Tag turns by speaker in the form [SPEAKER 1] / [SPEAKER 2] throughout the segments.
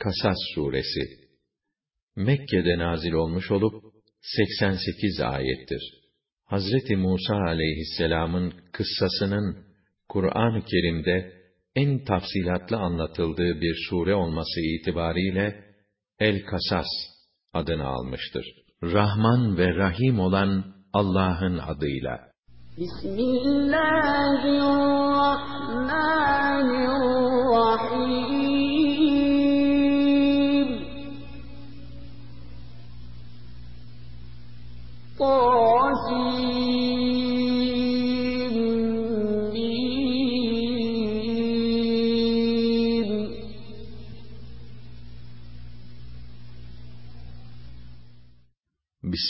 [SPEAKER 1] Kasas suresi Mekke'de nazil olmuş olup 88 ayettir. Hazreti Musa aleyhisselamın kıssasının Kur'an-ı Kerim'de en tafsilatlı anlatıldığı bir sure olması itibariyle El Kasas adını almıştır. Rahman ve Rahim olan Allah'ın adıyla.
[SPEAKER 2] Bismillahirrahmanirrahim.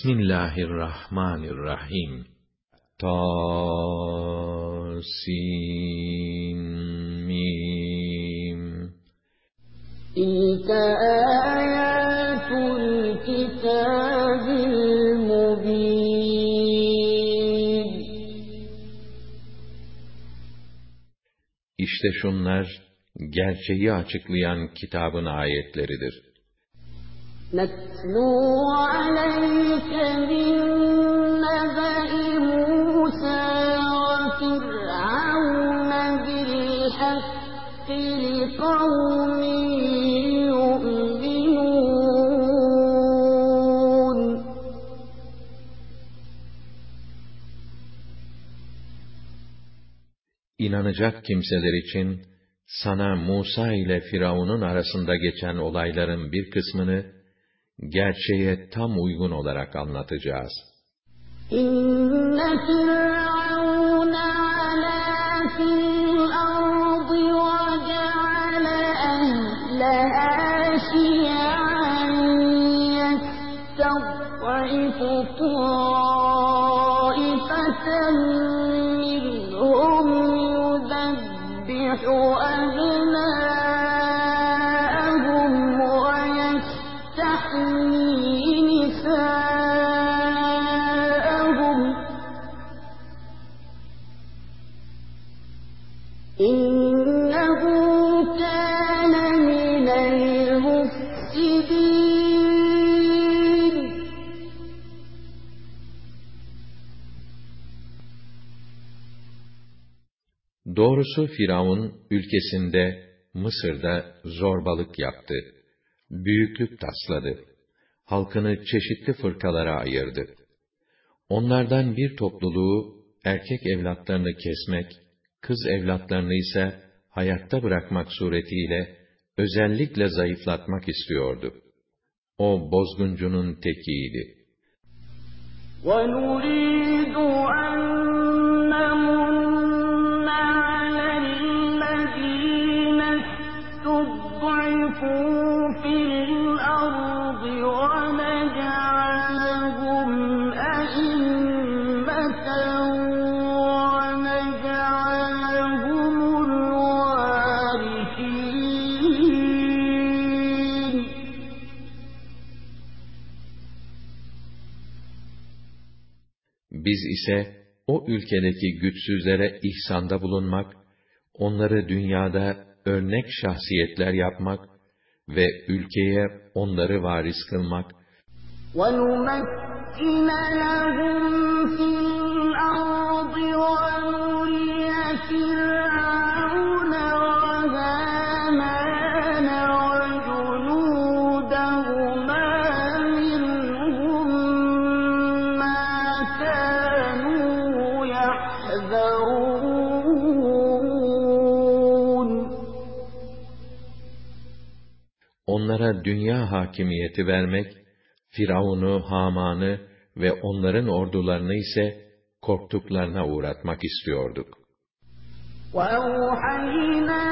[SPEAKER 1] Bismillahirrahmanirrahim. Tasin Mim.
[SPEAKER 2] تلك آيات الكتاب المبين
[SPEAKER 1] İşte şunlar gerçeği açıklayan kitabın ayetleridir.
[SPEAKER 2] نتلو عليك من نبأ موسى وفرعون بالحق لقوم يؤمنون
[SPEAKER 1] İnanacak kimseler için sana Musa ile Firavun'un arasında geçen olayların bir kısmını gerçeğe tam uygun olarak anlatacağız.
[SPEAKER 2] İnne firavun ala
[SPEAKER 1] Doğrusu Firavun ülkesinde Mısır'da zorbalık yaptı. Büyüklük tasladı. Halkını çeşitli fırkalara ayırdı. Onlardan bir topluluğu erkek evlatlarını kesmek, kız evlatlarını ise hayatta bırakmak suretiyle özellikle zayıflatmak istiyordu. O bozguncunun tekiydi.
[SPEAKER 2] ونريد
[SPEAKER 1] Biz ise o ülkedeki güçsüzlere ihsanda bulunmak, onları dünyada örnek şahsiyetler yapmak ve ülkeye onları varis kılmak
[SPEAKER 2] ونمكن لهم في
[SPEAKER 1] dünya hakimiyeti vermek, Firavun'u, Haman'ı ve onların ordularını ise korktuklarına uğratmak istiyorduk.
[SPEAKER 2] وأوحينا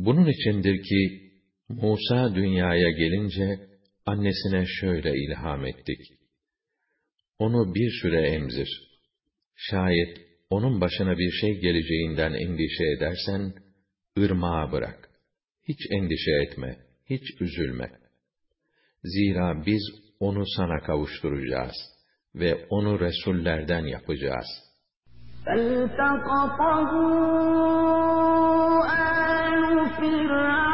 [SPEAKER 1] Bunun içindir ki, Musa dünyaya gelince, annesine şöyle ilham ettik. Onu bir süre emzir. Şayet onun başına bir şey geleceğinden endişe edersen, ırmağa bırak. Hiç endişe etme, hiç üzülme. Zira biz onu sana kavuşturacağız ve onu Resullerden yapacağız.
[SPEAKER 2] فالتقطه آل فرعون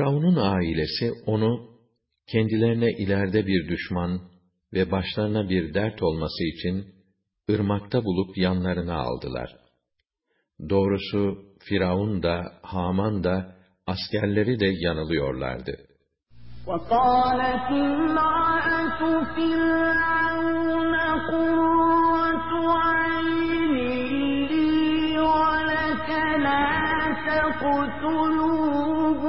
[SPEAKER 1] Firavun'un ailesi onu kendilerine ileride bir düşman ve başlarına bir dert olması için ırmakta bulup yanlarına aldılar. Doğrusu Firavun da Haman da askerleri de yanılıyorlardı.
[SPEAKER 2] وقالت امرأة فرعون قرة عين لي ولك لا تقتلوه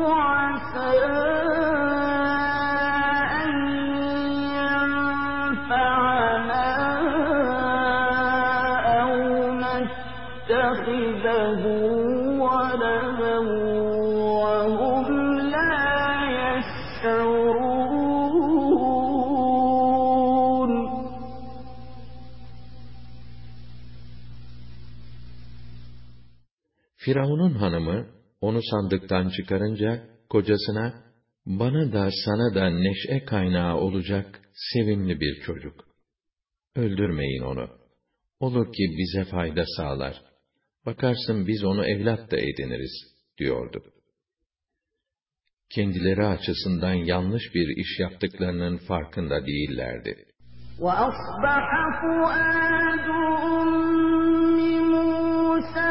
[SPEAKER 1] hanımı onu sandıktan çıkarınca kocasına bana da sana da neşe kaynağı olacak sevimli bir çocuk. Öldürmeyin onu. Olur ki bize fayda sağlar. Bakarsın biz onu evlat da ediniriz, diyordu. Kendileri açısından yanlış bir iş yaptıklarının farkında değillerdi.
[SPEAKER 2] وأصبح فؤاد أم موسى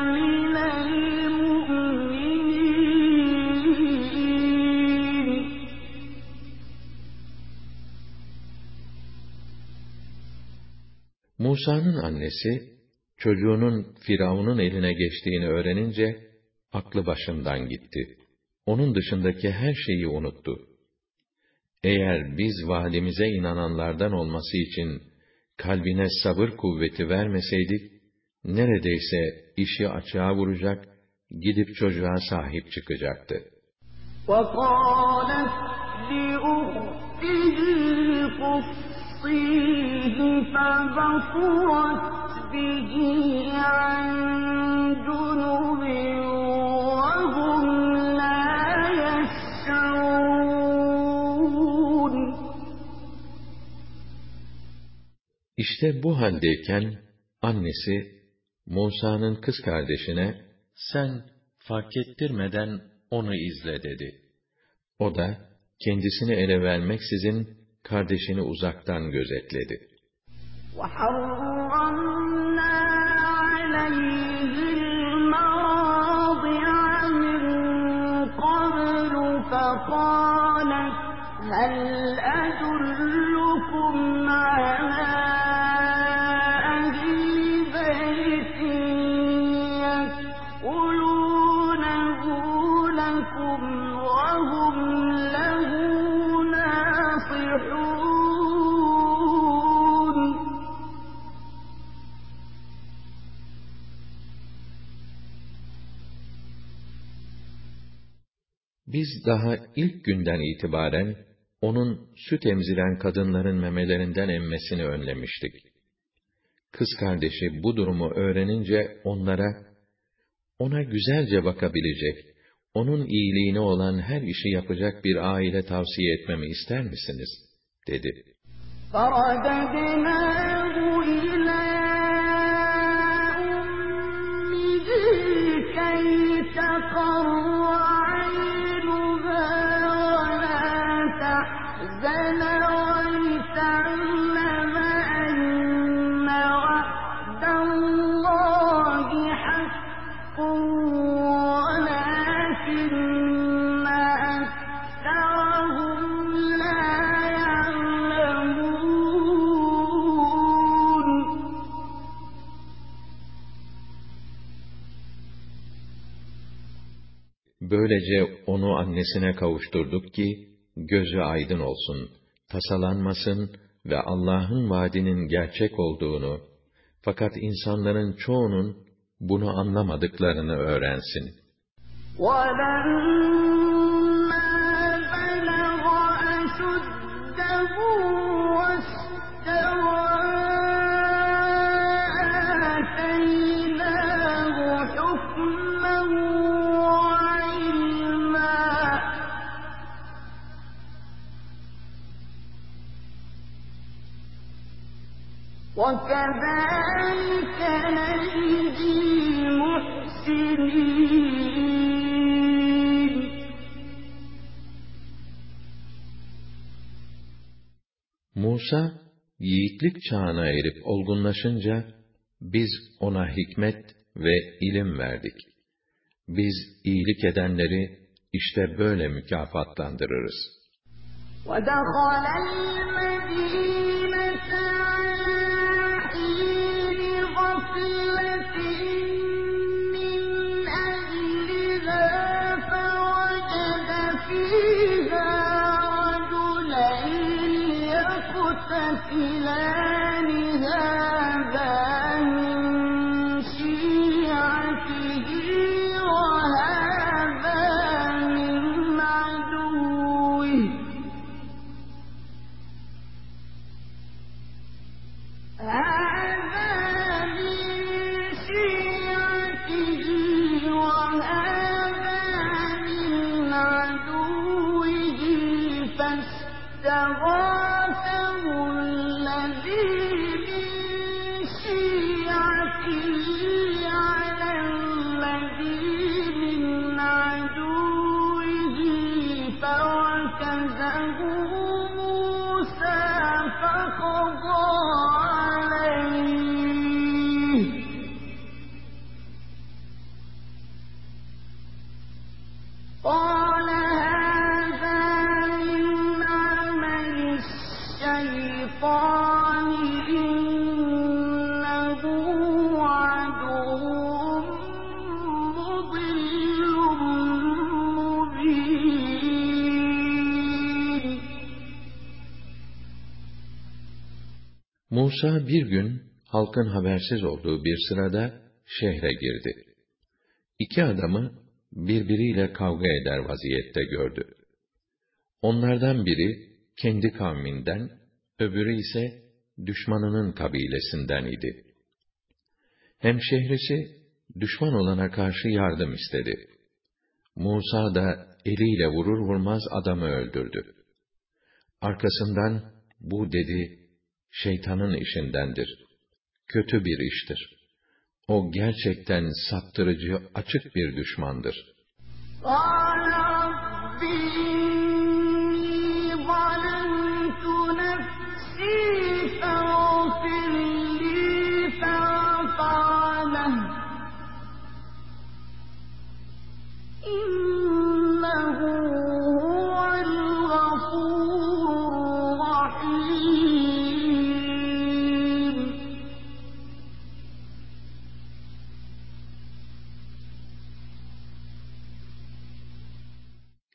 [SPEAKER 1] Musa'nın annesi, çocuğunun Firavun'un eline geçtiğini öğrenince, aklı başından gitti. Onun dışındaki her şeyi unuttu. Eğer biz vaadimize inananlardan olması için kalbine sabır kuvveti vermeseydik, neredeyse işi açığa vuracak, gidip çocuğa sahip çıkacaktı.
[SPEAKER 2] وقالت لأخته قصيه فبصرت به عن جنب وهم لا يشعرون
[SPEAKER 1] İşte bu haldeyken annesi Musa'nın kız kardeşine sen fark ettirmeden onu izle dedi. O da kendisini ele vermeksizin kardeşini uzaktan gözetledi.
[SPEAKER 2] وحرمنا عليه المراضع من قبل فقالت هل أدلكم
[SPEAKER 1] Biz daha ilk günden itibaren onun süt emziren kadınların memelerinden emmesini önlemiştik. Kız kardeşi bu durumu öğrenince onlara, ona güzelce bakabilecek, onun iyiliğine olan her işi yapacak bir aile tavsiye etmemi ister misiniz? dedi.
[SPEAKER 2] فَرَدَدْنَاهُ إِلَىٰ أُمِّهِ كَيْ تَقَرَّ
[SPEAKER 1] Böylece onu annesine kavuşturduk ki, gözü aydın olsun, tasalanmasın ve Allah'ın vaadinin gerçek olduğunu, fakat insanların çoğunun bunu anlamadıklarını öğrensin.
[SPEAKER 2] وَلَمَّا وَكَذَٰلِكَ نَجْزِي الْمُحْسِنِينَ
[SPEAKER 1] Musa, yiğitlik çağına erip olgunlaşınca, biz ona hikmet ve ilim verdik. Biz iyilik edenleri işte böyle mükafatlandırırız.
[SPEAKER 2] وَدَخَلَ الْمَدِينَةَ
[SPEAKER 1] Musa bir gün, halkın habersiz olduğu bir sırada, şehre girdi. İki adamı, birbiriyle kavga eder vaziyette gördü. Onlardan biri, kendi kavminden, öbürü ise, düşmanının kabilesinden idi. Hemşehrisi, düşman olana karşı yardım istedi. Musa da eliyle vurur vurmaz adamı öldürdü. Arkasından, bu dedi, şeytanın işindendir. Kötü bir iştir. O gerçekten saptırıcı, açık bir düşmandır.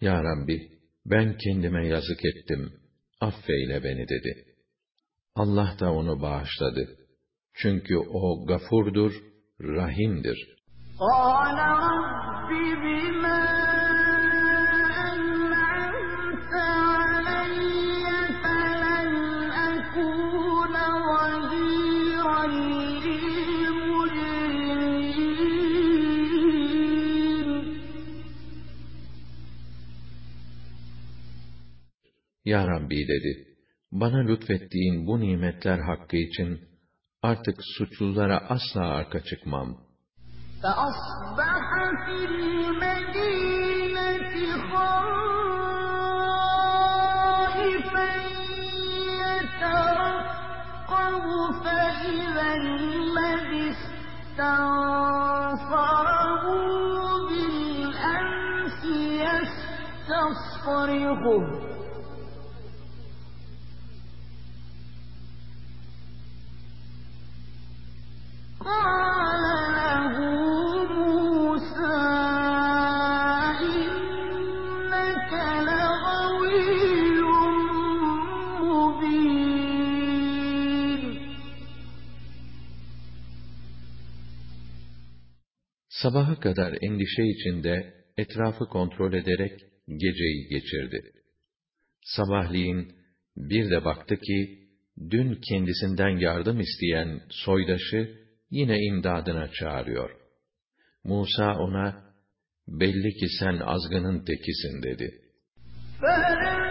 [SPEAKER 1] Ya Rabbi, ben kendime yazık ettim, affeyle beni dedi. Allah da onu bağışladı. Çünkü o gafurdur, rahimdir.
[SPEAKER 2] قال رب بما
[SPEAKER 1] Ya Rabbi dedi, bana lütfettiğin bu nimetler hakkı için artık suçlulara asla arka çıkmam.''
[SPEAKER 2] فأصبح في المدينة خائفا يترقب فإذا الذي استنصره بالأمس يستصرخه
[SPEAKER 1] Sabaha kadar endişe içinde etrafı kontrol ederek geceyi geçirdi. Sabahleyin bir de baktı ki, dün kendisinden yardım isteyen soydaşı yine imdadına çağırıyor. Musa ona, belli ki sen azgının tekisin dedi.
[SPEAKER 2] فلما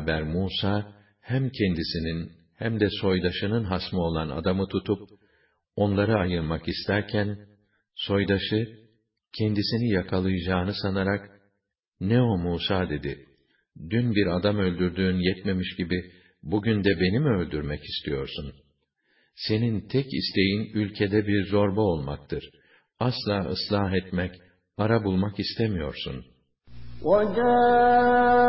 [SPEAKER 1] beraber Musa, hem kendisinin hem de soydaşının hasmı olan adamı tutup, onları ayırmak isterken, soydaşı, kendisini yakalayacağını sanarak, ne o Musa dedi, dün bir adam öldürdüğün yetmemiş gibi, bugün de beni mi öldürmek istiyorsun? Senin tek isteğin ülkede bir zorba olmaktır. Asla ıslah etmek, ara bulmak istemiyorsun.
[SPEAKER 2] وجاء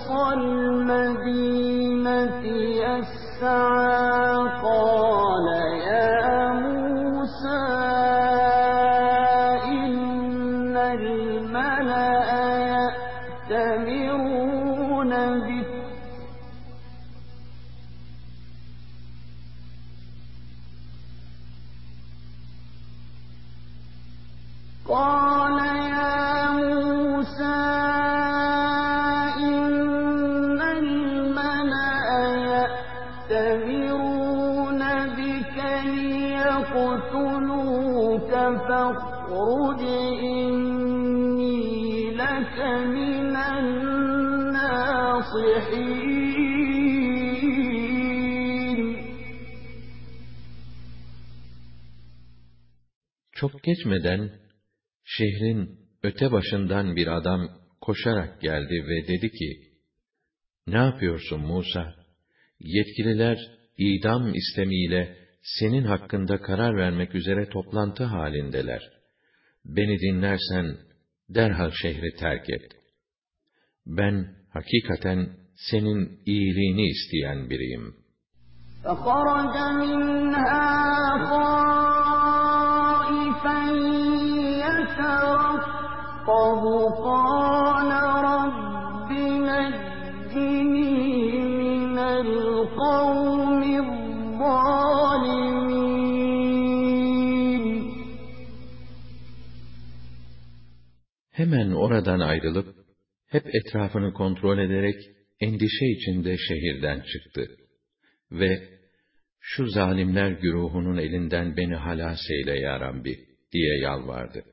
[SPEAKER 2] أقصى المدينة يسعى ليقتلوك فاخرج إني لك من الناصحين
[SPEAKER 1] Çok geçmeden, şehrin öte başından bir adam koşarak geldi ve dedi ki, Ne yapıyorsun Musa? Yetkililer idam istemiyle senin hakkında karar vermek üzere toplantı halindeler. Beni dinlersen derhal şehri terk et. Ben hakikaten senin iyiliğini isteyen biriyim.
[SPEAKER 2] فخرج منها خائفا يترقب قال
[SPEAKER 1] Hemen oradan ayrılıp, hep etrafını kontrol ederek, endişe içinde şehirden çıktı. Ve, şu zalimler güruhunun elinden beni halas eyle ya Rabbi, diye yalvardı.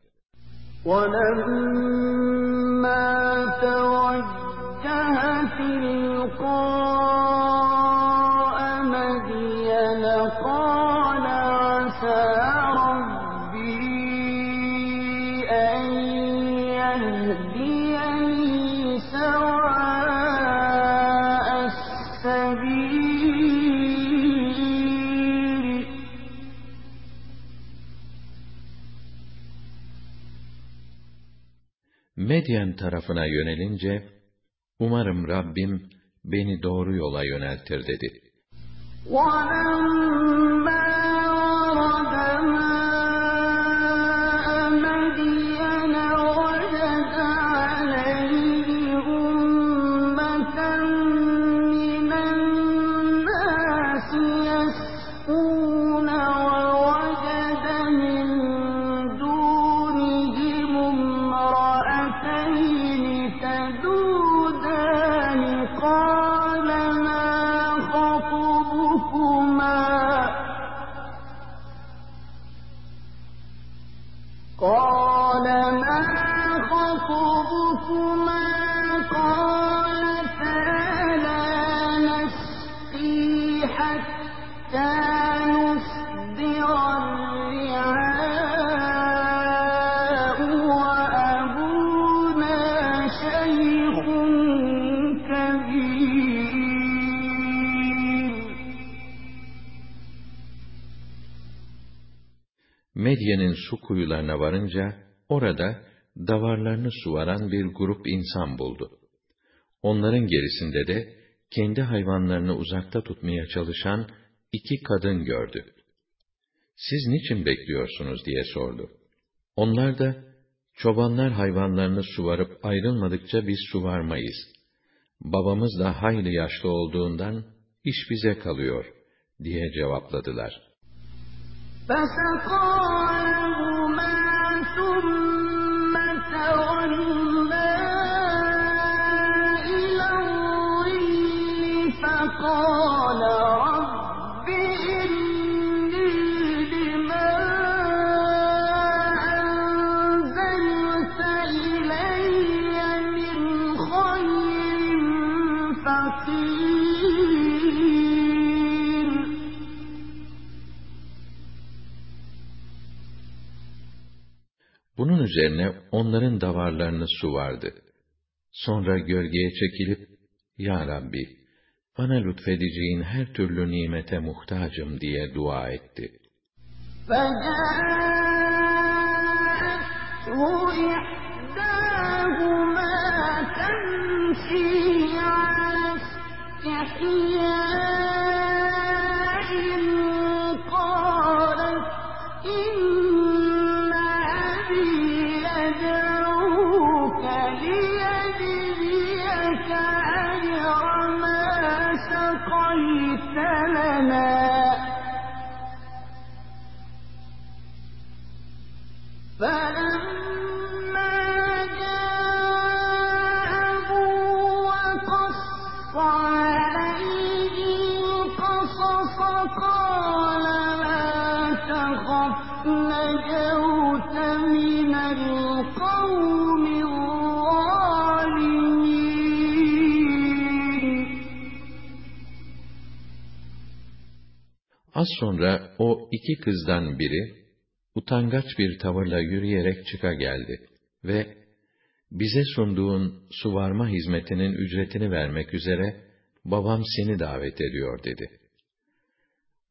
[SPEAKER 2] ولما توجه تلقاء
[SPEAKER 1] Medyen tarafına yönelince, umarım Rabbim beni doğru yola yöneltir dedi.
[SPEAKER 2] ولما
[SPEAKER 1] Medyen'in su kuyularına varınca, orada davarlarını suvaran bir grup insan buldu. Onların gerisinde de, kendi hayvanlarını uzakta tutmaya çalışan iki kadın gördü. Siz niçin bekliyorsunuz diye sordu. Onlar da, çobanlar hayvanlarını suvarıp ayrılmadıkça biz suvarmayız. Babamız da hayli yaşlı olduğundan, iş bize kalıyor, diye cevapladılar.
[SPEAKER 2] فسقى لهما ثم تولى
[SPEAKER 1] üzerine onların davarlarını suvardı. Sonra gölgeye çekilip, Ya Rabbi, bana lütfedeceğin her türlü nimete muhtacım diye dua etti.
[SPEAKER 2] فجاءته
[SPEAKER 1] Az sonra o iki kızdan biri, utangaç bir tavırla yürüyerek çıka geldi ve, bize sunduğun suvarma hizmetinin ücretini vermek üzere babam seni davet ediyor dedi.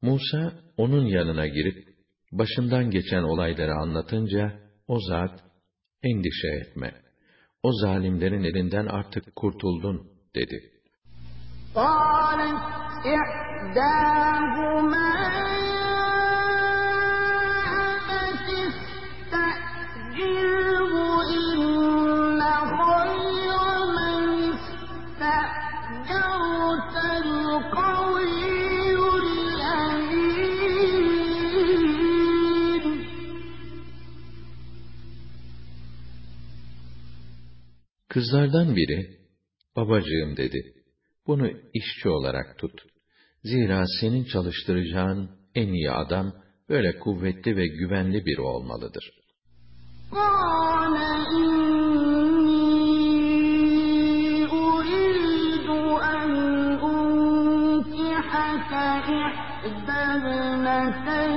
[SPEAKER 1] Musa onun yanına girip başından geçen olayları anlatınca o zat endişe etme. O zalimlerin elinden artık kurtuldun dedi.
[SPEAKER 2] قالت
[SPEAKER 1] Kızlardan biri, babacığım dedi. bunu işçi olarak tut. Zira senin çalıştıracağın en iyi adam, böyle kuvvetli ve güvenli biri olmalıdır.
[SPEAKER 2] قال إني أريد أن أنكحك إحدى ابنتي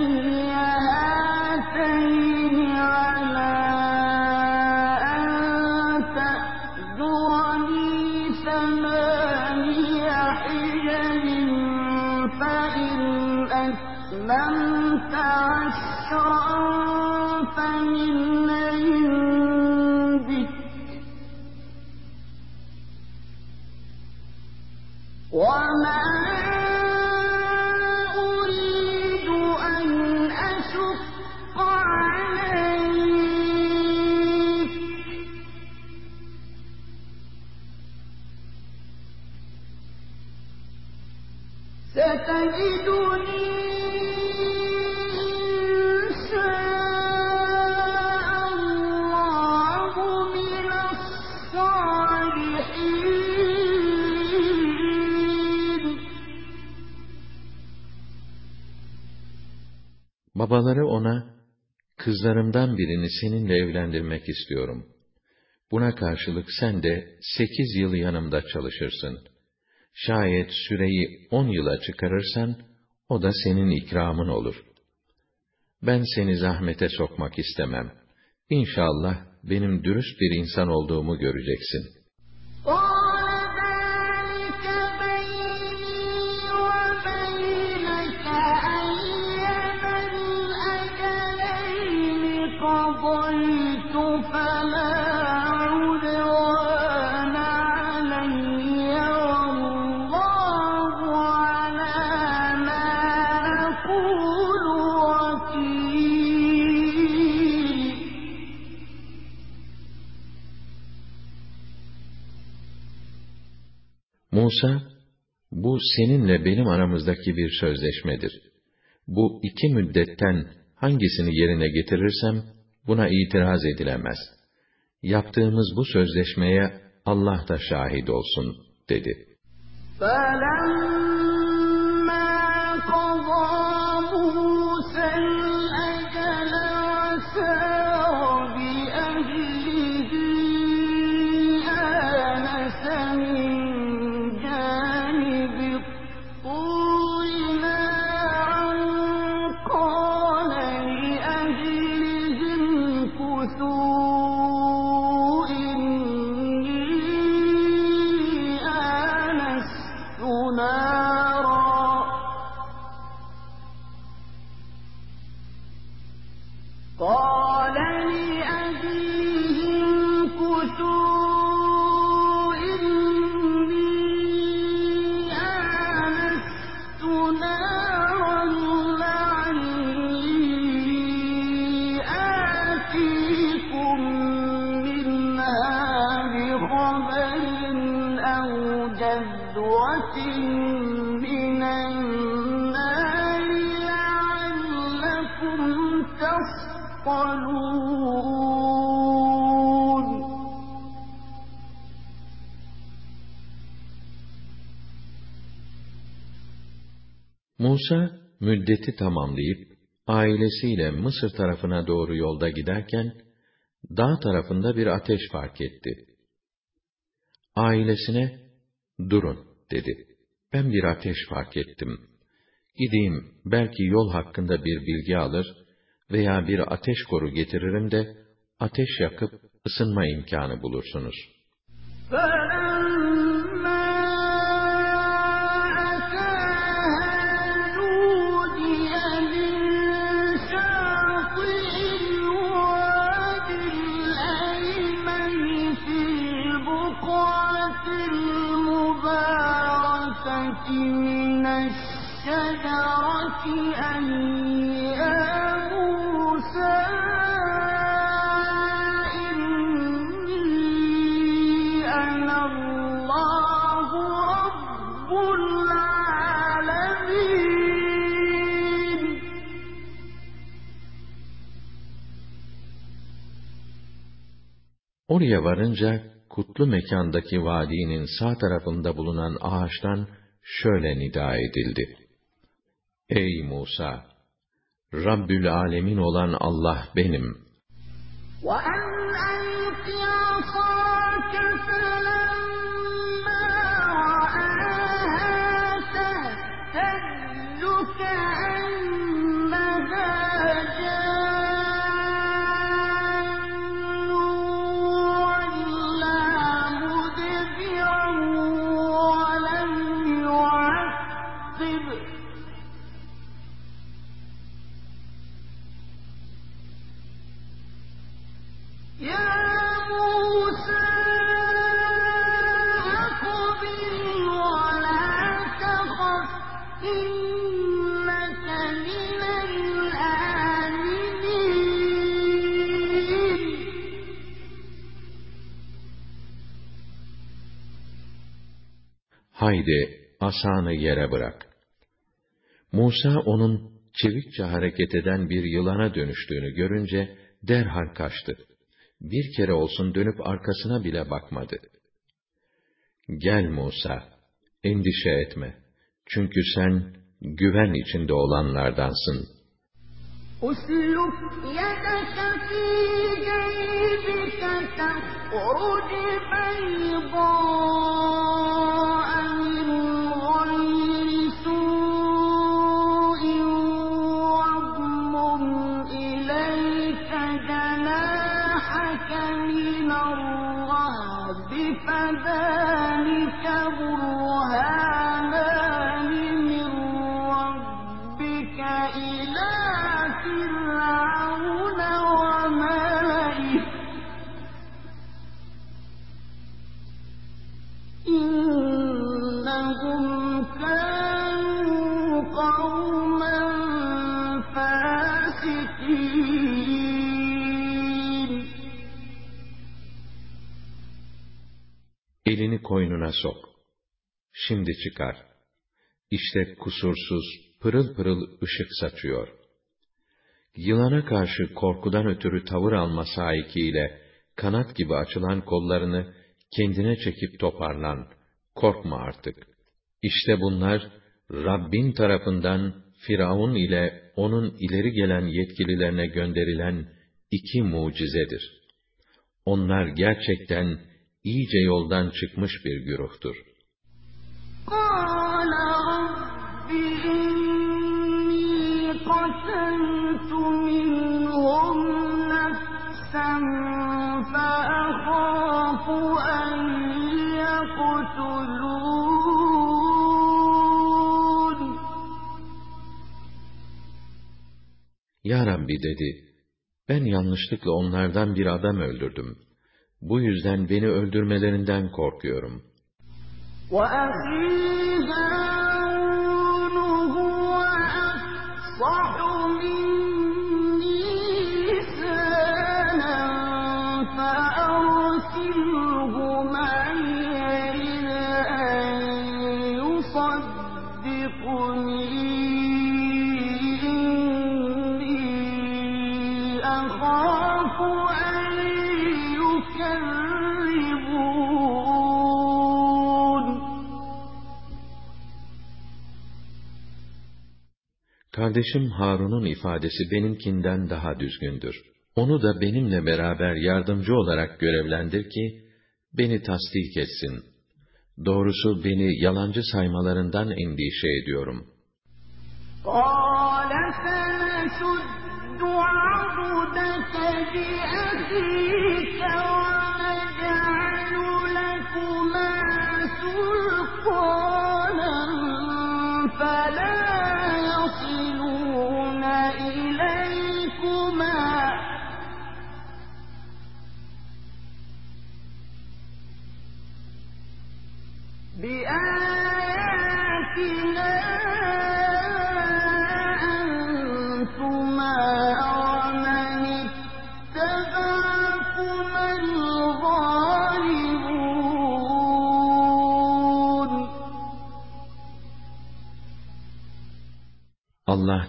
[SPEAKER 1] Babaları ona, kızlarımdan birini seninle evlendirmek istiyorum. Buna karşılık sen de sekiz yıl yanımda çalışırsın. Şayet süreyi on yıla çıkarırsan, o da senin ikramın olur. Ben seni zahmete sokmak istemem. İnşallah benim dürüst bir insan olduğumu göreceksin.
[SPEAKER 2] Aa!
[SPEAKER 1] Musa, bu seninle benim aramızdaki bir sözleşmedir. Bu iki müddetten hangisini yerine getirirsem, buna itiraz edilemez. Yaptığımız bu sözleşmeye Allah da şahit olsun, dedi.
[SPEAKER 2] فَلَمَّا
[SPEAKER 1] Musa, müddeti tamamlayıp, ailesiyle Mısır tarafına doğru yolda giderken, dağ tarafında bir ateş fark etti. Ailesine, durun, dedi. Ben bir ateş fark ettim. Gideyim, belki yol hakkında bir bilgi alır veya bir ateş koru getiririm de, ateş yakıp
[SPEAKER 2] ısınma imkanı bulursunuz. Oraya varınca kutlu mekandaki vadinin sağ tarafında bulunan ağaçtan şöyle nida edildi. Ey Musa! Rabbül Alemin olan Allah benim. وَأَنْ haydi asanı yere bırak. Musa onun çevikçe hareket eden bir yılana dönüştüğünü görünce derhal kaçtı. Bir kere olsun dönüp arkasına bile bakmadı. Gel Musa, endişe etme. Çünkü sen güven içinde olanlardansın. Usluk yedeke fî ceybike tekrucu beybâ Elini koynuna sok. Şimdi çıkar. İşte kusursuz, pırıl pırıl ışık saçıyor. Yılana karşı korkudan ötürü tavır alma sahikiyle, kanat gibi açılan kollarını kendine çekip toparlan. Korkma artık. İşte bunlar, Rabbin tarafından Firavun ile onun ileri gelen yetkililerine gönderilen iki mucizedir. Onlar gerçekten iyice yoldan çıkmış bir güruhtur. Ya Rabbi dedi, ben yanlışlıkla onlardan bir adam öldürdüm. Bu yüzden beni öldürmelerinden korkuyorum. Kardeşim Harun'un ifadesi benimkinden daha düzgündür. Onu da benimle beraber yardımcı olarak görevlendir ki, beni tasdik etsin. Doğrusu beni yalancı saymalarından endişe ediyorum. قَالَ رَّحْمَتُكَ بِأَخِيكَ وَنَجْعَلُ لَكُمَا سُلْطَانًا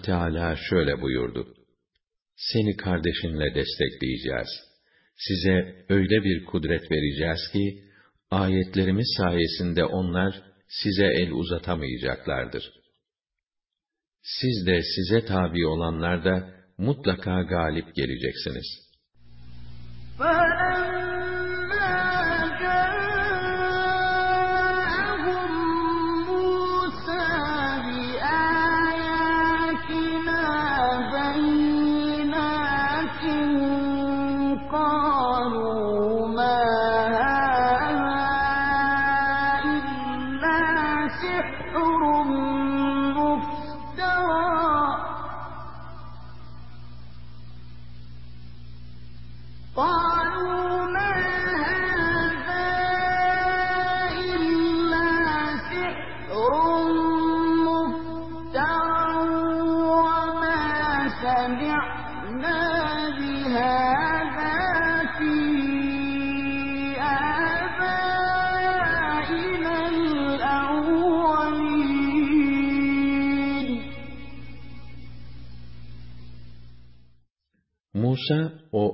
[SPEAKER 1] Allah Teala şöyle buyurdu. Seni kardeşinle destekleyeceğiz. Size öyle bir kudret vereceğiz ki, ayetlerimiz sayesinde onlar size el uzatamayacaklardır. Siz de size tabi olanlar da mutlaka galip geleceksiniz.
[SPEAKER 2] فَلَمَّا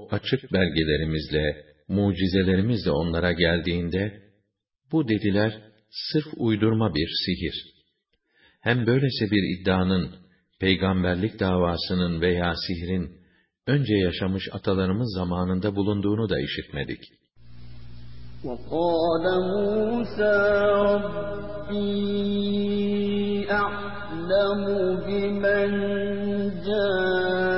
[SPEAKER 1] o açık belgelerimizle, mucizelerimizle onlara geldiğinde, bu dediler, sırf uydurma bir sihir. Hem böylese bir iddianın, peygamberlik davasının veya sihrin, önce yaşamış atalarımız zamanında bulunduğunu da işitmedik.
[SPEAKER 2] وقال موسى ربي أعلم بمن جاء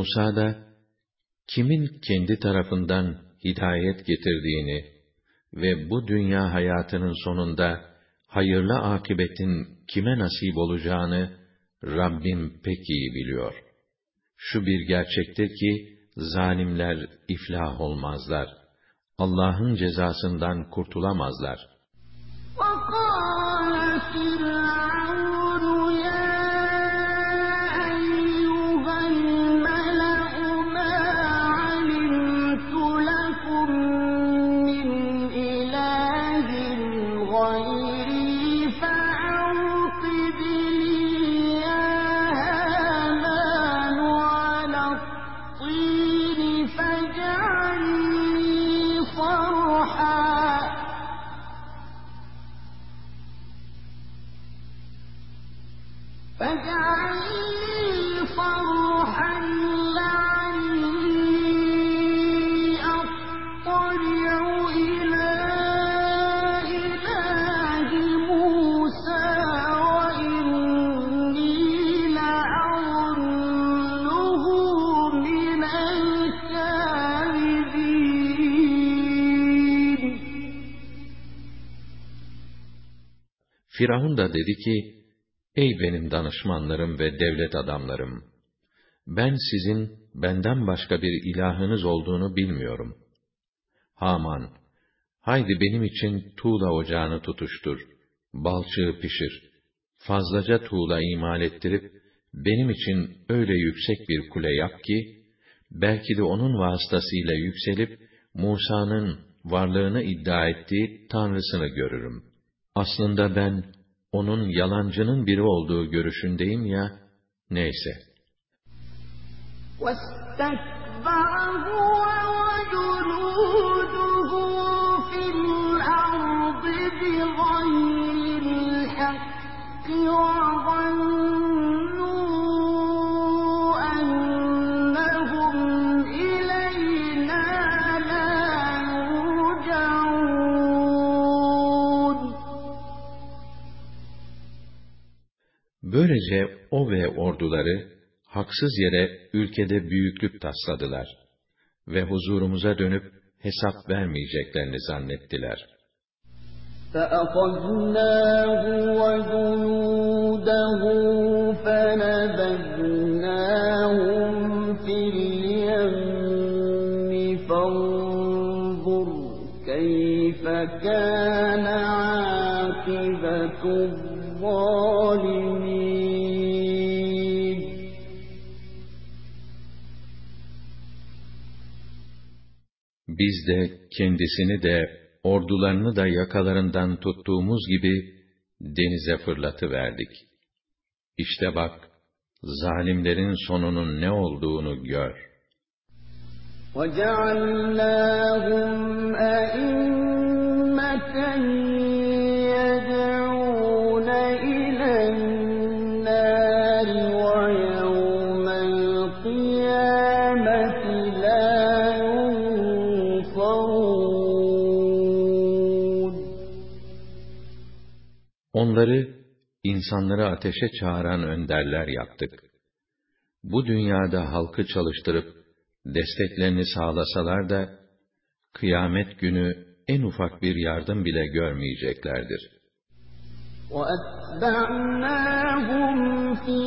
[SPEAKER 1] Musa da, kimin kendi tarafından hidayet getirdiğini ve bu dünya hayatının sonunda hayırlı akıbetin kime nasip olacağını Rabbim pek iyi biliyor. Şu bir gerçektir ki, zalimler iflah olmazlar. Allah'ın cezasından kurtulamazlar.
[SPEAKER 2] وقال
[SPEAKER 1] Firavun da dedi ki, Ey benim danışmanlarım ve devlet adamlarım! Ben sizin benden başka bir ilahınız olduğunu bilmiyorum. Haman, haydi benim için tuğla ocağını tutuştur, balçığı pişir, fazlaca tuğla imal ettirip, benim için öyle yüksek bir kule yap ki, belki de onun vasıtasıyla yükselip, Musa'nın varlığını iddia ettiği Tanrısını görürüm. Aslında ben onun yalancının biri olduğu görüşündeyim ya, neyse.
[SPEAKER 2] وَظَنَّ
[SPEAKER 1] Böylece o ve orduları haksız yere ülkede büyüklük tasladılar ve huzurumuza dönüp hesap vermeyeceklerini zannettiler.
[SPEAKER 2] فأخذناه وجنوده فنبذناهم في اليم فانظر كيف كان عاقبة
[SPEAKER 1] Biz de kendisini de ordularını da yakalarından tuttuğumuz gibi denize fırlatıverdik. İşte bak, zalimlerin sonunun ne olduğunu gör.
[SPEAKER 2] وجعلناهم أئمة
[SPEAKER 1] Onları, insanları ateşe çağıran önderler yaptık. Bu dünyada halkı çalıştırıp, desteklerini sağlasalar da, kıyamet günü en ufak bir yardım bile görmeyeceklerdir.
[SPEAKER 2] وأتبعناهم في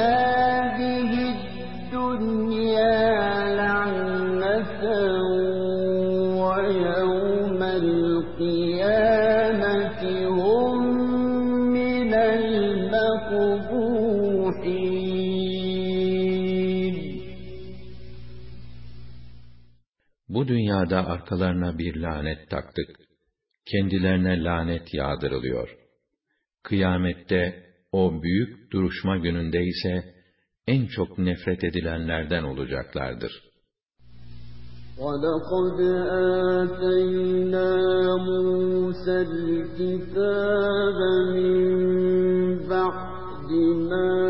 [SPEAKER 2] هذه الدنيا
[SPEAKER 1] Bu dünyada arkalarına bir lanet taktık. Kendilerine lanet yağdırılıyor. Kıyamette o büyük duruşma gününde ise en çok nefret edilenlerden olacaklardır.
[SPEAKER 2] ولقد آتينا موسى الكتاب من بعد ما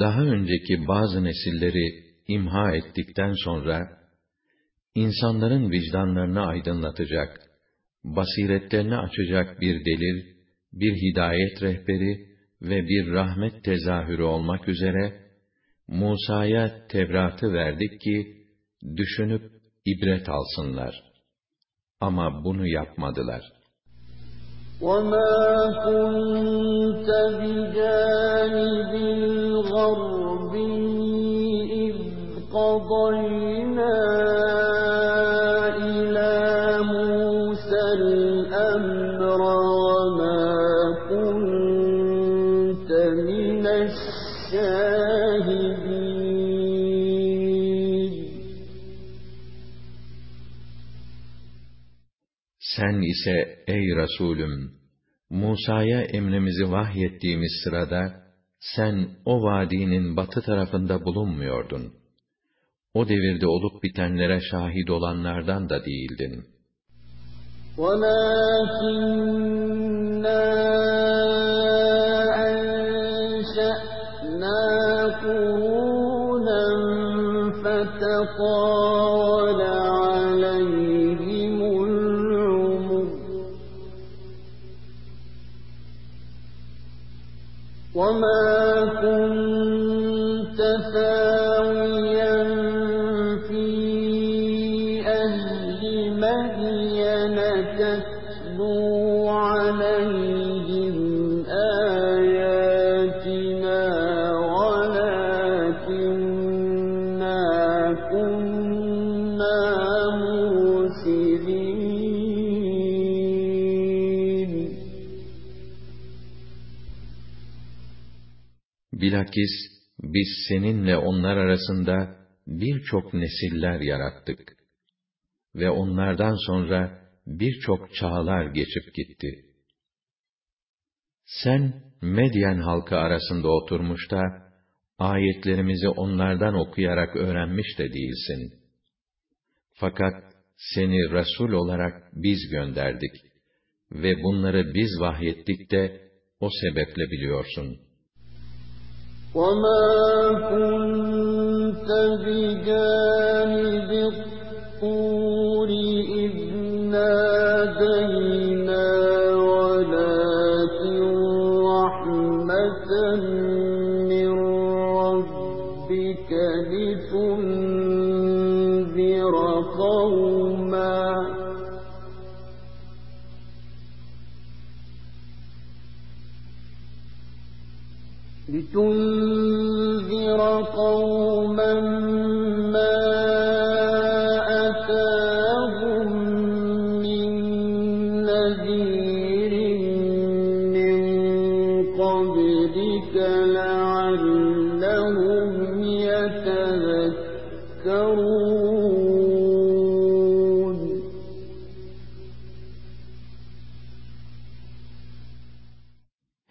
[SPEAKER 1] daha önceki bazı nesilleri imha ettikten sonra, insanların vicdanlarını aydınlatacak, basiretlerini açacak bir delil, bir hidayet rehberi ve bir rahmet tezahürü olmak üzere, Musa'ya Tevrat'ı verdik ki, düşünüp ibret alsınlar. Ama bunu yapmadılar.
[SPEAKER 2] وما كنت بجانب
[SPEAKER 1] sen ise ey Resulüm, Musa'ya emrimizi vahyettiğimiz sırada, sen o vadinin batı tarafında bulunmuyordun. O devirde olup bitenlere şahit olanlardan da değildin.
[SPEAKER 2] ولكننا أنشأنا
[SPEAKER 1] Bilakis biz seninle onlar arasında birçok nesiller yarattık. Ve onlardan sonra birçok çağlar geçip gitti. Sen Medyen halkı arasında oturmuş da ayetlerimizi onlardan okuyarak öğrenmiş de değilsin. Fakat seni Resul olarak biz gönderdik ve bunları biz vahyettik de o sebeple biliyorsun.
[SPEAKER 2] وَمَا كُنْتَ بِجَانِبِ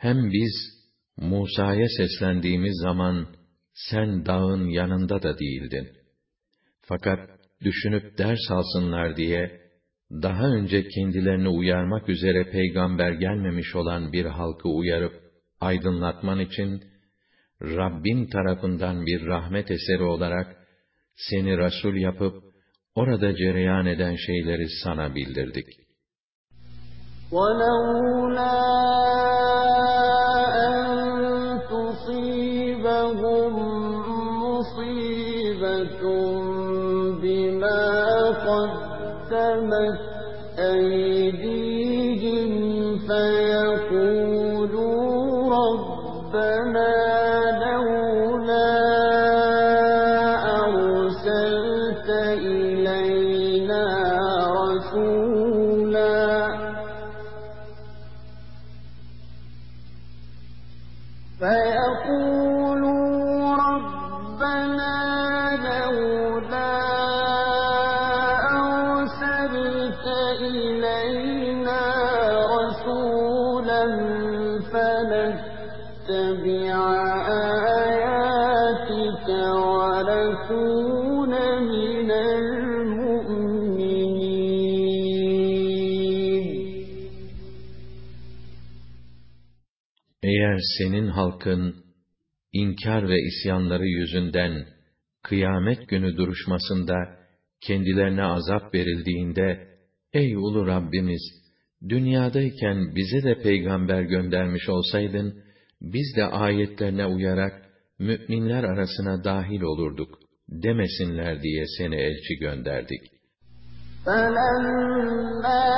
[SPEAKER 1] Hem biz Musa'ya seslendiğimiz zaman sen dağın yanında da değildin. Fakat düşünüp ders alsınlar diye daha önce kendilerini uyarmak üzere peygamber gelmemiş olan bir halkı uyarıp aydınlatman için Rabbin tarafından bir rahmet eseri olarak seni Resul yapıp orada cereyan eden şeyleri sana bildirdik.
[SPEAKER 2] وَلَوْلَا
[SPEAKER 1] Eğer senin halkın inkar ve isyanları yüzünden kıyamet günü duruşmasında kendilerine azap verildiğinde ey ulu Rabbimiz dünyadayken bize de peygamber göndermiş olsaydın biz de ayetlerine uyarak müminler arasına dahil olurduk demesinler diye seni elçi gönderdik.
[SPEAKER 2] فَلَمَّا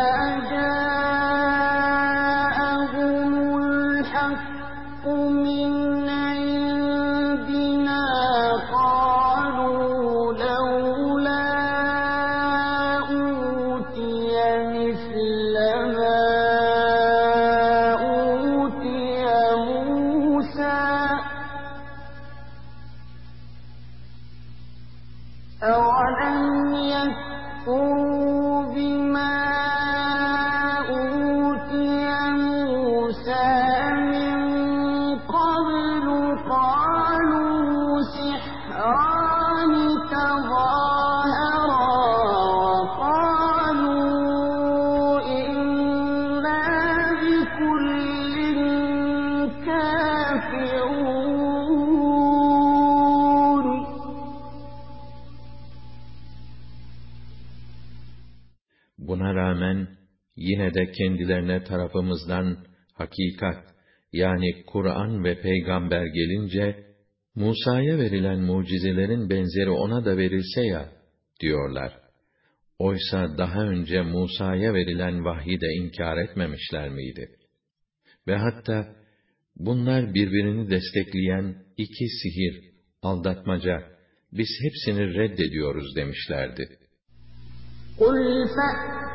[SPEAKER 1] yine de kendilerine tarafımızdan hakikat yani Kur'an ve peygamber gelince Musa'ya verilen mucizelerin benzeri ona da verilse ya diyorlar. Oysa daha önce Musa'ya verilen vahyi de inkar etmemişler miydi? Ve hatta bunlar birbirini destekleyen iki sihir, aldatmaca, biz hepsini reddediyoruz demişlerdi.
[SPEAKER 2] قُلْ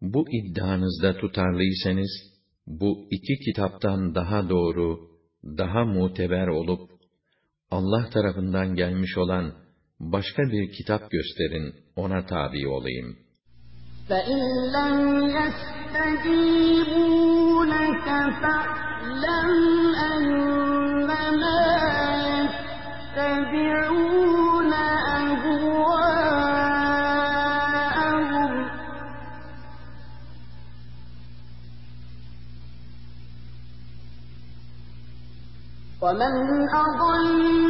[SPEAKER 1] bu iddianızda tutarlıysanız, bu iki kitaptan daha doğru, daha muteber olup, Allah tarafından gelmiş olan başka bir kitap gösterin, ona tabi olayım.
[SPEAKER 2] فَإِنْ لَمْ يَسْتَجِيبُوا لَكَ فَاعْلَمْ أَنَّمَا يَتَّبِعُونَ وَمَنْ أَضَلُّ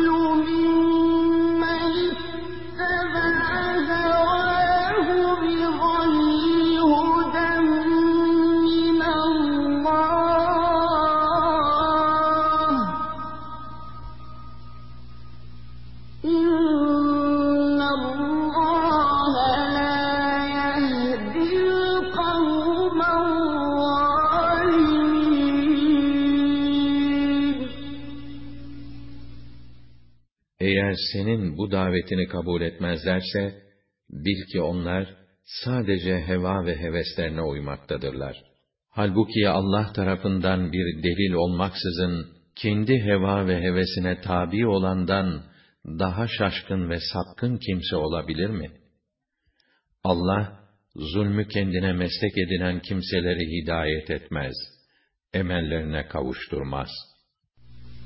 [SPEAKER 1] Eğer senin bu davetini kabul etmezlerse, bil ki onlar sadece heva ve heveslerine uymaktadırlar. Halbuki Allah tarafından bir delil olmaksızın, kendi heva ve hevesine tabi olandan daha şaşkın ve sapkın kimse olabilir mi? Allah, zulmü kendine meslek edinen kimseleri hidayet etmez, emellerine kavuşturmaz.''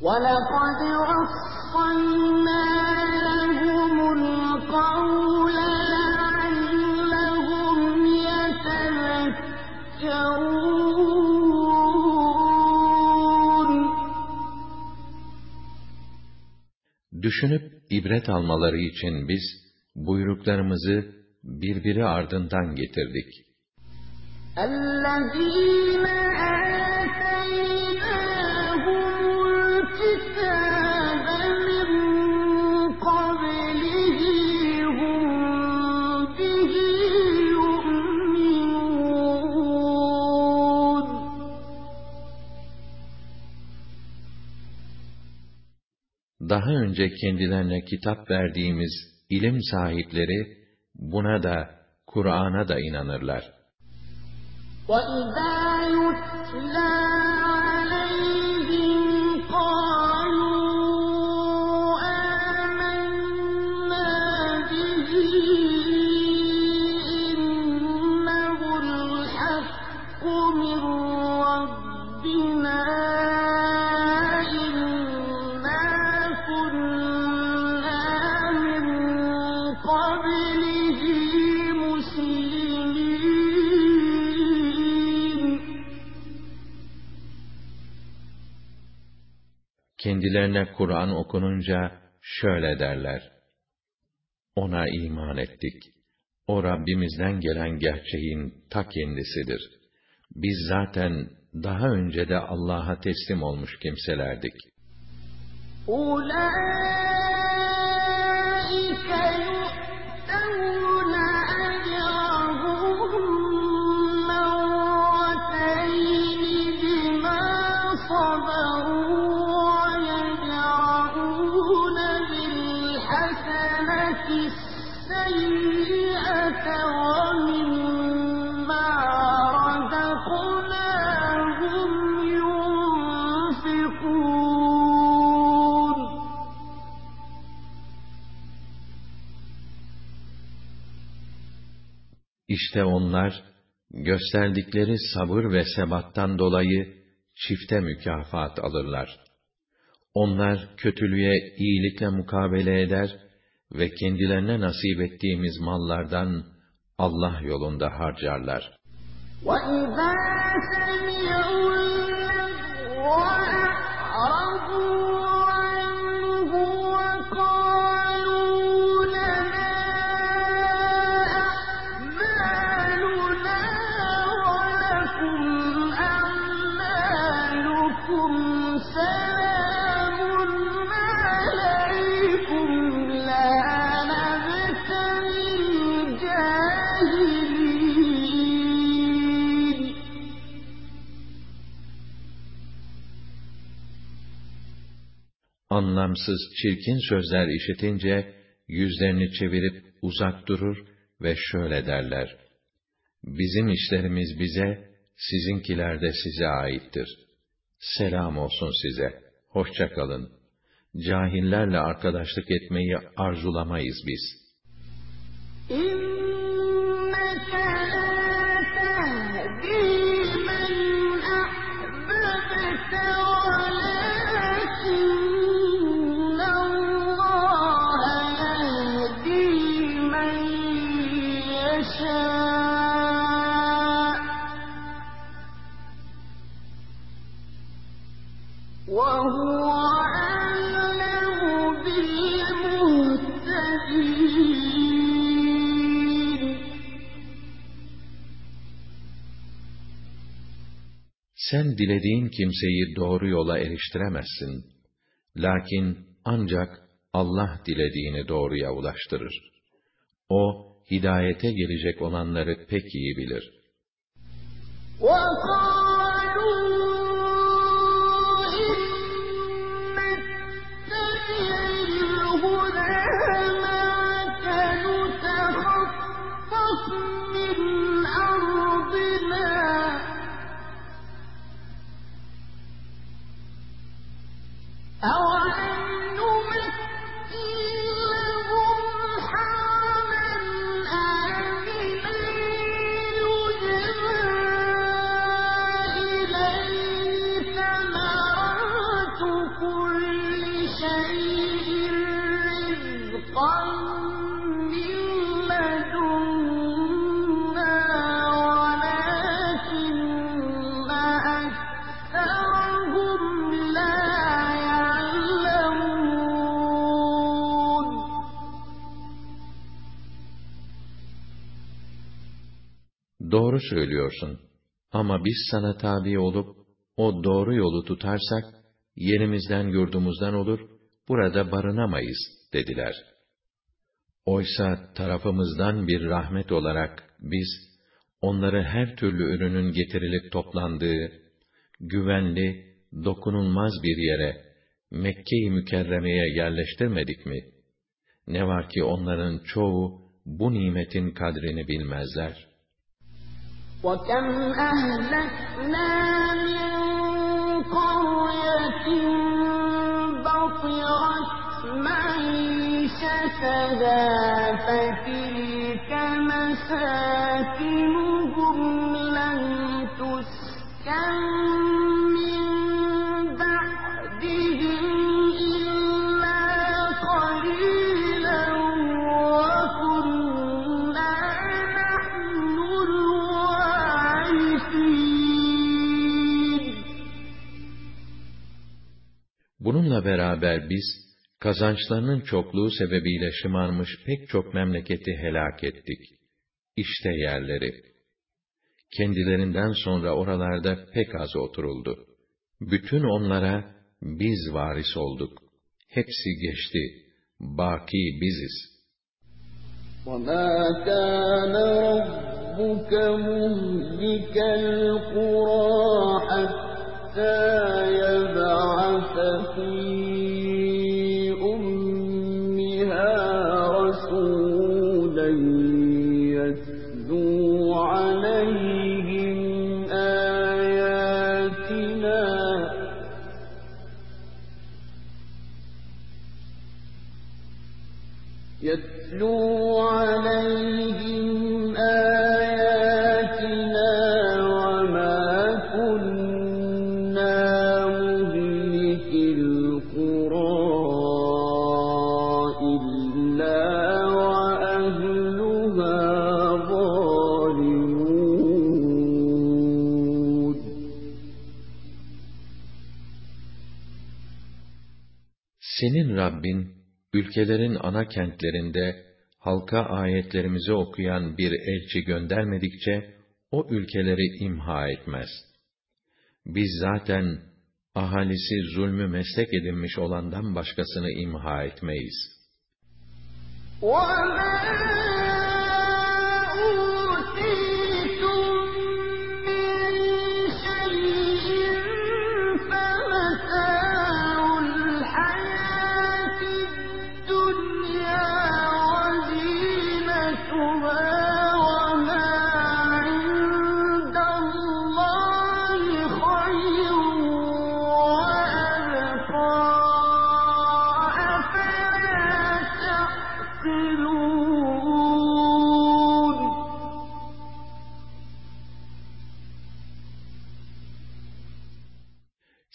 [SPEAKER 2] وَلَقَدْ وَصَّلْنَا لَهُمُ الْقَوْلَ لَعَلَّهُمْ يَتَذَكَّرُونَ
[SPEAKER 1] Düşünüp ibret almaları için biz buyruklarımızı birbiri ardından getirdik.
[SPEAKER 2] الَّذِينَ
[SPEAKER 1] Daha önce kendilerine kitap verdiğimiz ilim sahipleri buna da Kur'an'a da inanırlar.
[SPEAKER 2] وَإِذَا يُتْلَىٰ عَلَيْهِمْ قَالُوا آمَنَّا بِهِ إِنَّهُ الْحَقُّ مِن رَّبِّنَا
[SPEAKER 1] kendilerine Kur'an okununca şöyle derler. Ona iman ettik. O Rabbimizden gelen gerçeğin ta kendisidir. Biz zaten daha önce de Allah'a teslim olmuş kimselerdik.
[SPEAKER 2] Ulan!
[SPEAKER 1] İşte onlar, gösterdikleri sabır ve sebattan dolayı çifte mükafat alırlar. Onlar kötülüğe iyilikle mukabele eder ve kendilerine nasip ettiğimiz mallardan Allah yolunda harcarlar.
[SPEAKER 2] وَإِذَا سَمِعُوا اللَّغْوَ أَعْرَضُوا
[SPEAKER 1] anlamsız çirkin sözler işitince yüzlerini çevirip uzak durur ve şöyle derler. Bizim işlerimiz bize, sizinkiler de size aittir. Selam olsun size. Hoşça kalın. Cahillerle arkadaşlık etmeyi arzulamayız biz. Sen dilediğin kimseyi doğru yola eriştiremezsin. Lakin ancak Allah dilediğini doğruya ulaştırır. O, hidayete gelecek olanları pek iyi bilir.
[SPEAKER 2] وقالوا
[SPEAKER 1] Doğru söylüyorsun. Ama biz sana tabi olup, o doğru yolu tutarsak, yerimizden yurdumuzdan olur, burada barınamayız, dediler. Oysa tarafımızdan bir rahmet olarak biz, onları her türlü ürünün getirilip toplandığı, güvenli, dokunulmaz bir yere, Mekke-i Mükerreme'ye yerleştirmedik mi? Ne var ki onların çoğu, bu nimetin kadrini bilmezler.''
[SPEAKER 2] وكم أهلكنا من قرية بطرت معيشتها فتلك مساكنهم
[SPEAKER 1] Bununla beraber biz, kazançlarının çokluğu sebebiyle şımarmış pek çok memleketi helak ettik. İşte yerleri. Kendilerinden sonra oralarda pek az oturuldu. Bütün onlara biz varis olduk. Hepsi geçti. Baki biziz.
[SPEAKER 2] وما كان ربك مهلك القرى حتى يبعث في
[SPEAKER 1] Senin Rabbin, ülkelerin ana kentlerinde halka ayetlerimizi okuyan bir elçi göndermedikçe, o ülkeleri imha etmez. Biz zaten ahalisi zulmü meslek edinmiş olandan başkasını imha etmeyiz.
[SPEAKER 2] وما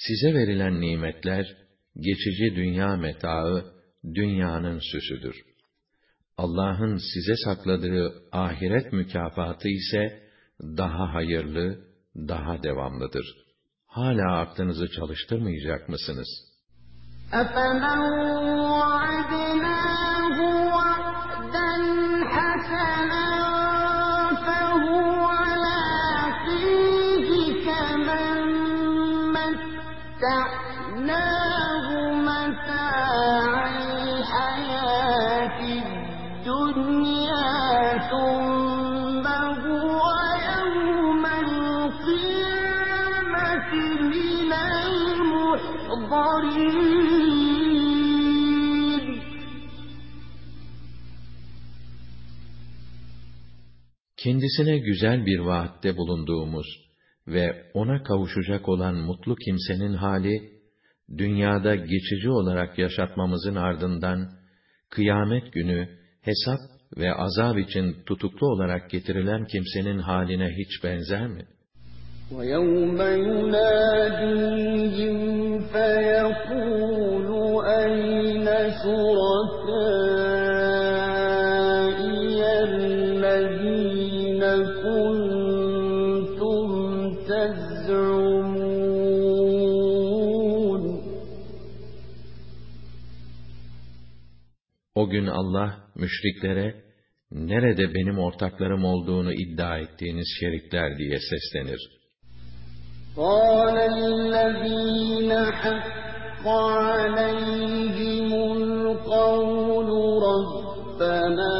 [SPEAKER 1] Size verilen nimetler, geçici dünya metaı, dünyanın süsüdür. Allah'ın size sakladığı ahiret mükafatı ise, daha hayırlı, daha devamlıdır. Hala aklınızı çalıştırmayacak mısınız?
[SPEAKER 2] أَفَمَنْ وَعَدْنَاهُ
[SPEAKER 1] Kendisine güzel bir vaatte bulunduğumuz ve ona kavuşacak olan mutlu kimsenin hali, dünyada geçici olarak yaşatmamızın ardından, kıyamet günü hesap ve azab için tutuklu olarak getirilen kimsenin haline hiç benzer mi?
[SPEAKER 2] وَيَوْمَ يُنَادِيهِمْ فَيَقُولُ أَيْنَ شُرَكَائِيَ
[SPEAKER 1] O gün Allah müşriklere nerede benim ortaklarım olduğunu iddia ettiğiniz şerikler diye seslenir.
[SPEAKER 2] قَالَ الَّذِينَ حَقَّ عَلَيْهِمُ الْقَوْلُ رَبَّنَا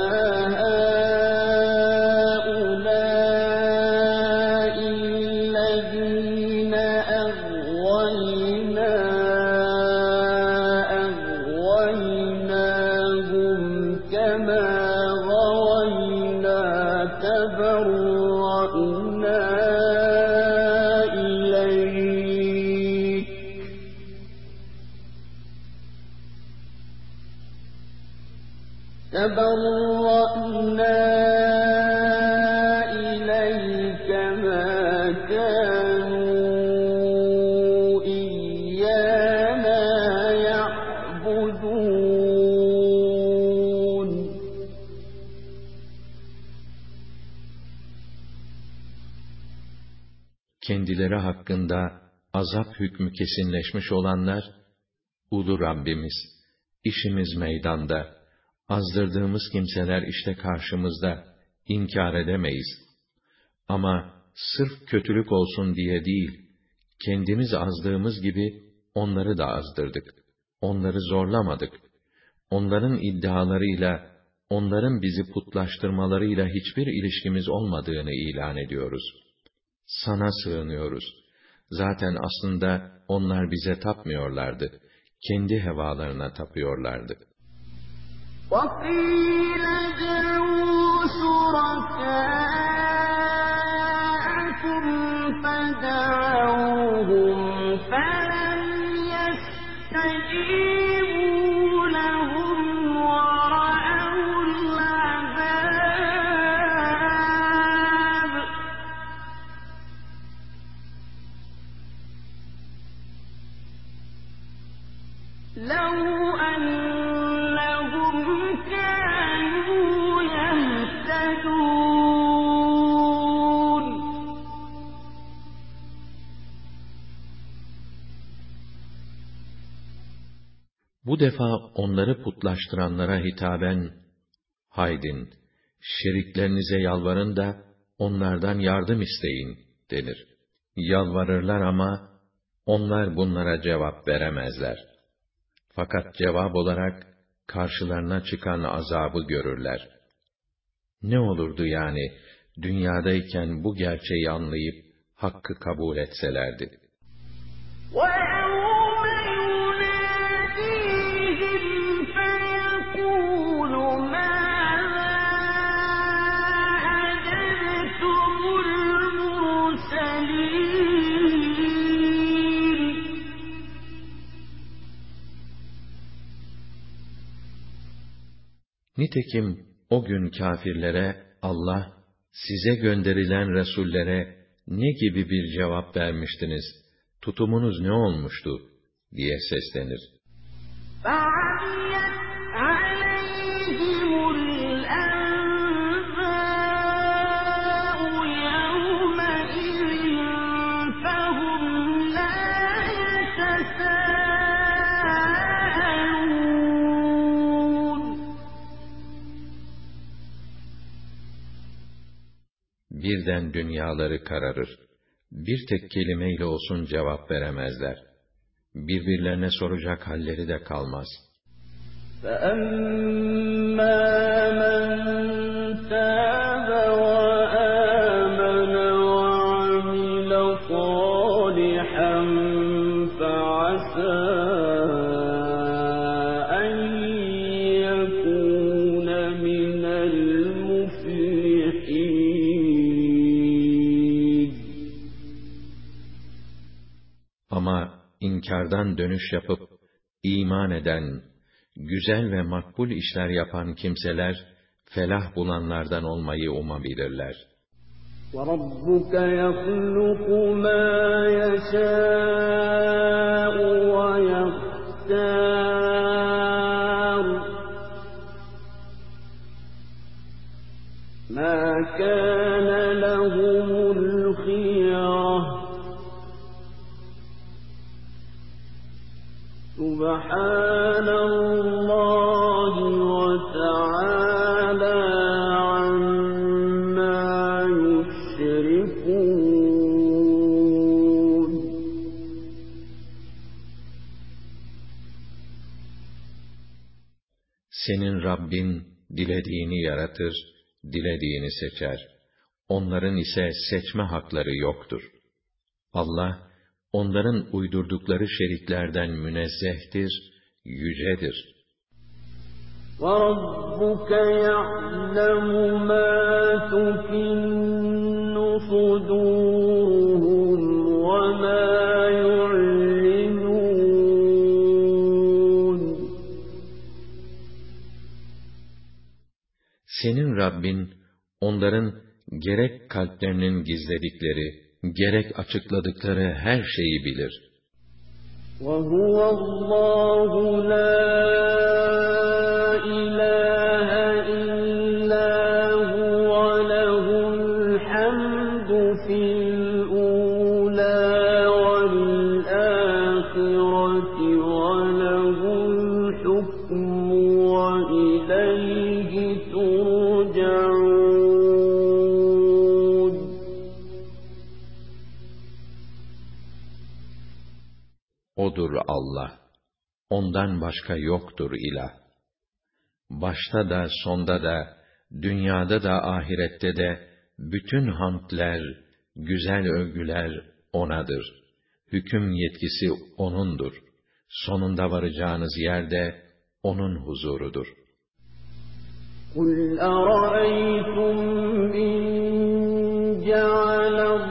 [SPEAKER 1] hakkında azap hükmü kesinleşmiş olanlar, Ulu Rabbimiz, işimiz meydanda, azdırdığımız kimseler işte karşımızda, inkar edemeyiz. Ama sırf kötülük olsun diye değil, kendimiz azdığımız gibi onları da azdırdık. Onları zorlamadık. Onların iddialarıyla, onların bizi putlaştırmalarıyla hiçbir ilişkimiz olmadığını ilan ediyoruz. Sana sığınıyoruz. Zaten aslında onlar bize tapmıyorlardı. Kendi hevalarına tapıyorlardı.
[SPEAKER 2] وَقِيلَ ادْعُوا شُرَكَاءَكُمْ فَدَعَوْهُمْ
[SPEAKER 1] Bu defa onları putlaştıranlara hitaben, Haydin, şeriklerinize yalvarın da onlardan yardım isteyin denir. Yalvarırlar ama onlar bunlara cevap veremezler. Fakat cevap olarak karşılarına çıkan azabı görürler. Ne olurdu yani dünyadayken bu gerçeği anlayıp hakkı kabul etselerdi.
[SPEAKER 2] What?
[SPEAKER 1] Nitekim o gün kâfirlere Allah, size gönderilen Resullere ne gibi bir cevap vermiştiniz tutumunuz ne olmuştu? diye seslenir. Birden dünyaları kararır. Bir tek kelimeyle olsun cevap veremezler. Birbirlerine soracak halleri de kalmaz.
[SPEAKER 2] فَأَمَّا مَن
[SPEAKER 1] inkardan dönüş yapıp iman eden, güzel ve makbul işler yapan kimseler felah bulanlardan olmayı umabilirler.
[SPEAKER 2] وَرَبُّكَ يَخْلُقُ مَا يَشَاءُ وَيَخْتَارُ
[SPEAKER 1] Senin Rabbin dilediğini yaratır, dilediğini seçer. Onların ise seçme hakları yoktur. Allah, onların uydurdukları şeriklerden münezzehtir, yücedir.
[SPEAKER 2] وَرَبُّكَ يَعْلَمُ مَا تُكِنُّ صُدُورُهُمْ وَمَا يُعْلِنُونَ
[SPEAKER 1] Senin Rabbin, onların gerek kalplerinin gizledikleri, gerek açıkladıkları her şeyi bilir.
[SPEAKER 2] وَهُوَ اللَّهُ لَا
[SPEAKER 1] Ondan başka yoktur ilah. Başta da sonda da, dünyada da ahirette de, bütün hamdler, güzel övgüler O'nadır. Hüküm yetkisi O'nundur. Sonunda varacağınız yerde O'nun huzurudur.
[SPEAKER 2] قُلْ أَرَأَيْتُمْ إِن جَعَلَ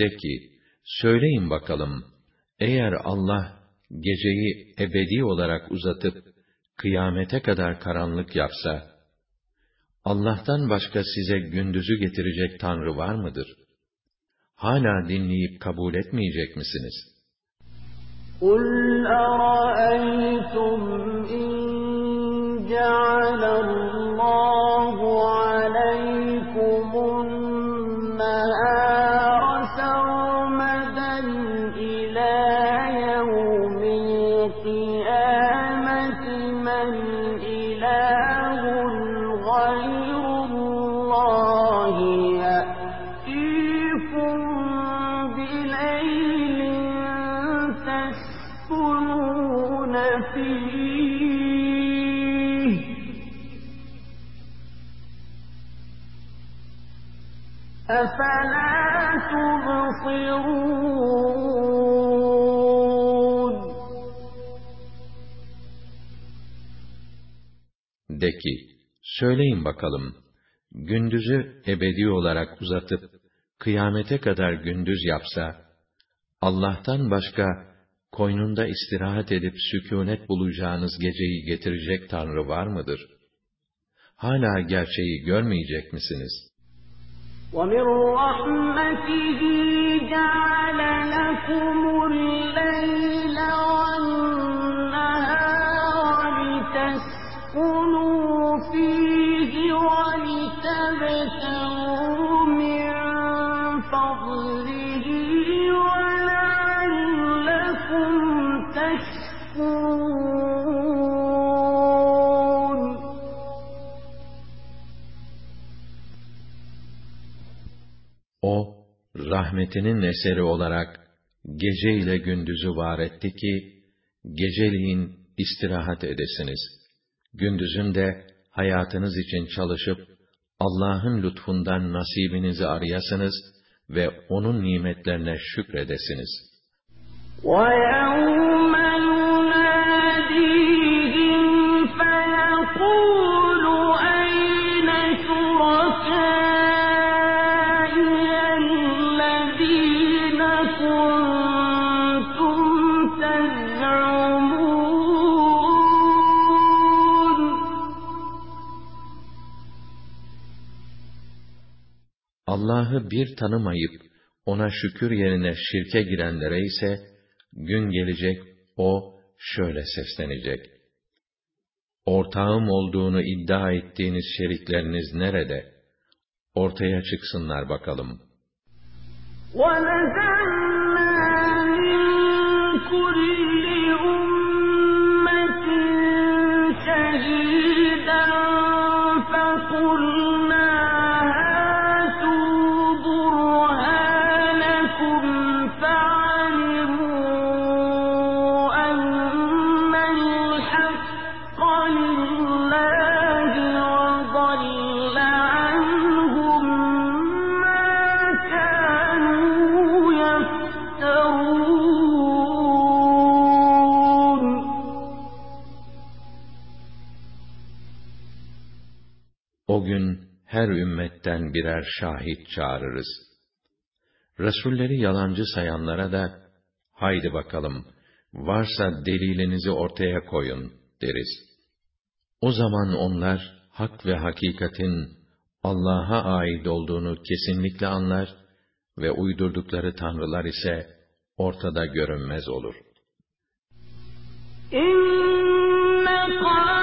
[SPEAKER 1] De ki, söyleyin bakalım, eğer Allah geceyi ebedi olarak uzatıp kıyamete kadar karanlık yapsa, Allah'tan başka size gündüzü getirecek Tanrı var mıdır? Hala dinleyip kabul etmeyecek misiniz?
[SPEAKER 2] قُلْ أَرَأَيْتُمْ إِن جَعَلَ اللَّهُ
[SPEAKER 1] De ki, söyleyin bakalım, gündüzü ebedi olarak uzatıp, kıyamete kadar gündüz yapsa, Allah'tan başka, koynunda istirahat edip sükûnet bulacağınız geceyi getirecek Tanrı var mıdır? Hala gerçeği görmeyecek misiniz?
[SPEAKER 2] وَمِنْ رَحْمَتِهِ جَعَلَ لَكُمُ اللَّيْلَ
[SPEAKER 1] rahmetinin eseri olarak gece ile gündüzü var etti ki, geceliğin istirahat edesiniz. Gündüzün de hayatınız için çalışıp, Allah'ın lütfundan nasibinizi arayasınız ve O'nun nimetlerine şükredesiniz.
[SPEAKER 2] وَيَوْمَ
[SPEAKER 1] Allah'ı bir tanımayıp, ona şükür yerine şirke girenlere ise, gün gelecek, o şöyle seslenecek. Ortağım olduğunu iddia ettiğiniz şerikleriniz nerede? Ortaya çıksınlar bakalım.
[SPEAKER 2] وَنَزَعْنَا مِن كُلِّ
[SPEAKER 1] ümmetten birer şahit çağırırız. Resulleri yalancı sayanlara da, haydi bakalım, varsa delilinizi ortaya koyun, deriz. O zaman onlar, hak ve hakikatin Allah'a ait olduğunu kesinlikle anlar ve uydurdukları tanrılar ise ortada görünmez olur.
[SPEAKER 2] إِنَّ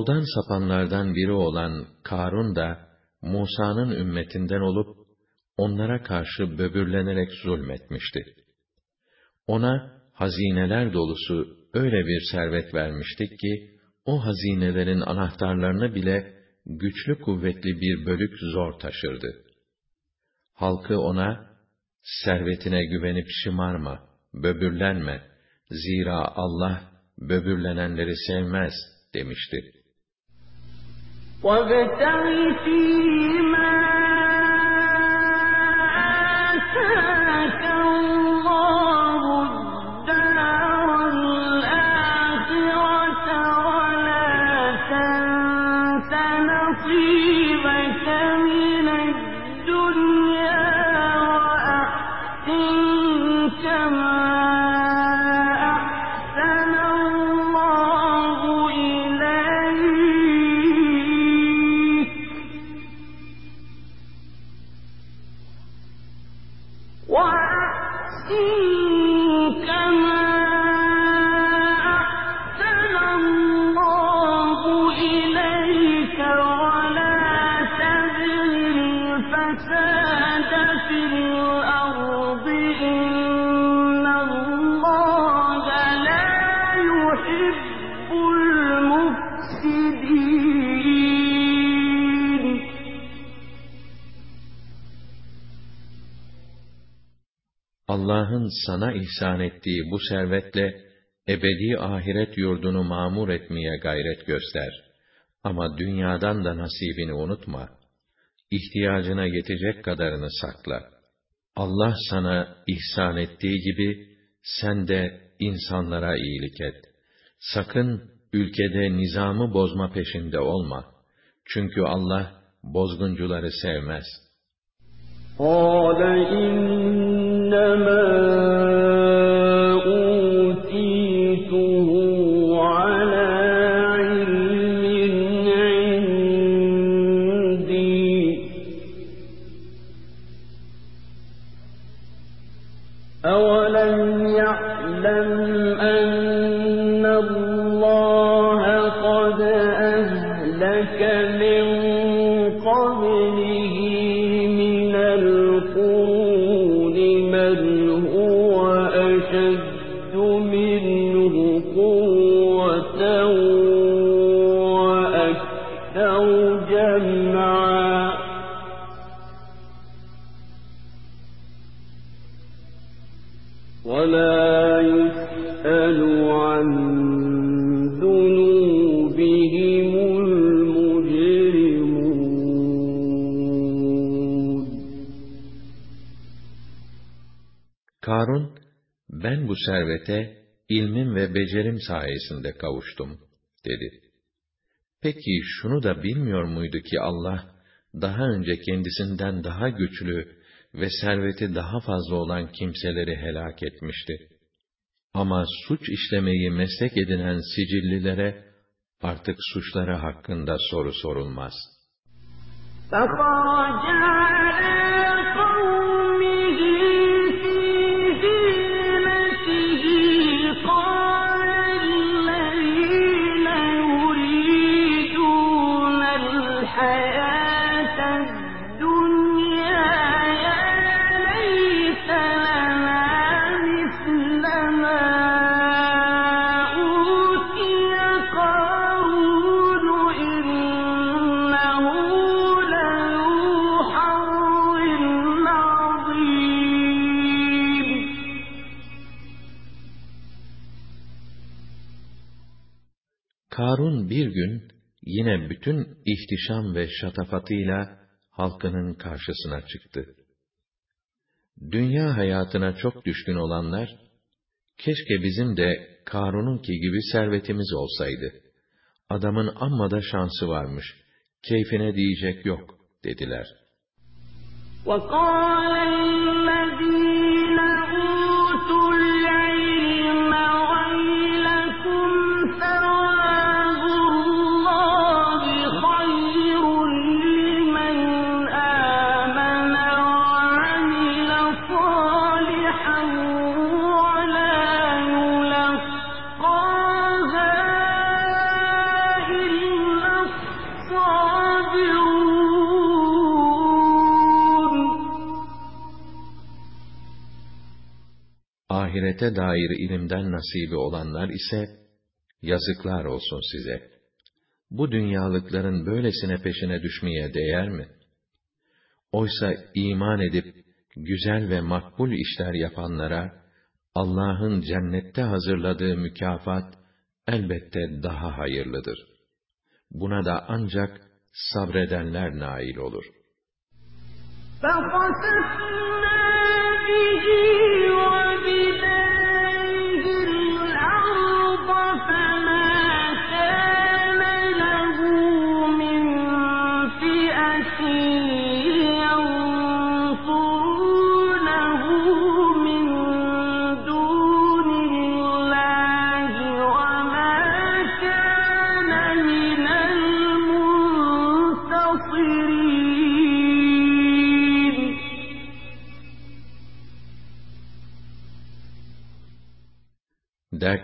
[SPEAKER 1] Yoldan sapanlardan biri olan Karun da, Musa'nın ümmetinden olup, onlara karşı böbürlenerek zulmetmişti. Ona, hazineler dolusu öyle bir servet vermiştik ki, o hazinelerin anahtarlarını bile güçlü kuvvetli bir bölük zor taşırdı. Halkı ona, servetine güvenip şımarma, böbürlenme, zira Allah böbürlenenleri sevmez demişti.
[SPEAKER 2] وابتغ
[SPEAKER 1] فيهما sana ihsan ettiği bu servetle ebedi ahiret yurdunu mamur etmeye gayret göster. Ama dünyadan da nasibini unutma. İhtiyacına yetecek kadarını sakla. Allah sana ihsan ettiği gibi sen de insanlara iyilik et. Sakın ülkede nizamı bozma peşinde olma. Çünkü Allah bozguncuları sevmez.
[SPEAKER 2] قال إنما
[SPEAKER 1] bu servete ilmim ve becerim sayesinde kavuştum, dedi. Peki şunu da bilmiyor muydu ki Allah, daha önce kendisinden daha güçlü ve serveti daha fazla olan kimseleri helak etmişti. Ama suç işlemeyi meslek edinen sicillilere, artık suçları hakkında soru sorulmaz. فَخَرَجَ yine bütün ihtişam ve şatafatıyla halkının karşısına çıktı. Dünya hayatına çok düşkün olanlar, keşke bizim de Karun'unki gibi servetimiz olsaydı. Adamın amma da şansı varmış, keyfine diyecek yok, dediler. وَقَالَ ahirete dair ilimden nasibi olanlar ise, Yazıklar olsun size. Bu dünyalıkların böylesine peşine düşmeye değer mi? Oysa iman edip güzel ve makbul işler yapanlara Allah'ın cennette hazırladığı mükafat elbette daha hayırlıdır. Buna da ancak sabredenler nail olur.
[SPEAKER 2] فَخَسَفْنَا بِهِ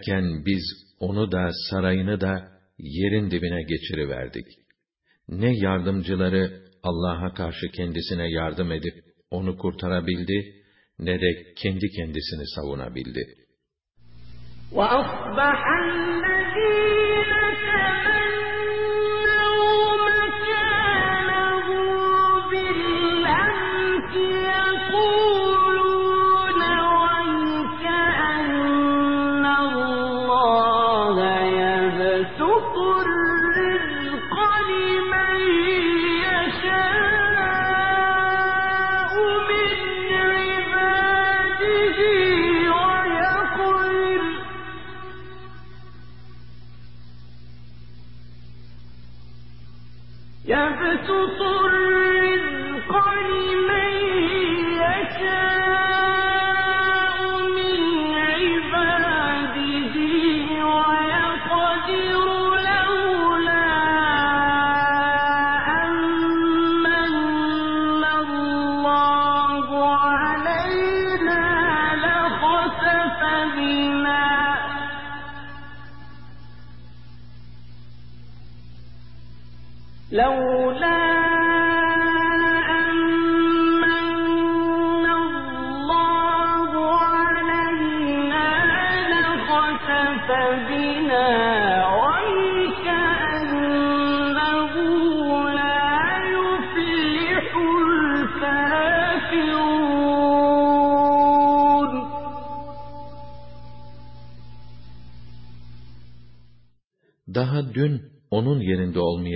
[SPEAKER 1] Derken biz onu da sarayını da yerin dibine geçiriverdik. Ne yardımcıları Allah'a karşı kendisine yardım edip onu kurtarabildi, ne de kendi kendisini savunabildi.
[SPEAKER 2] وأصبح الذين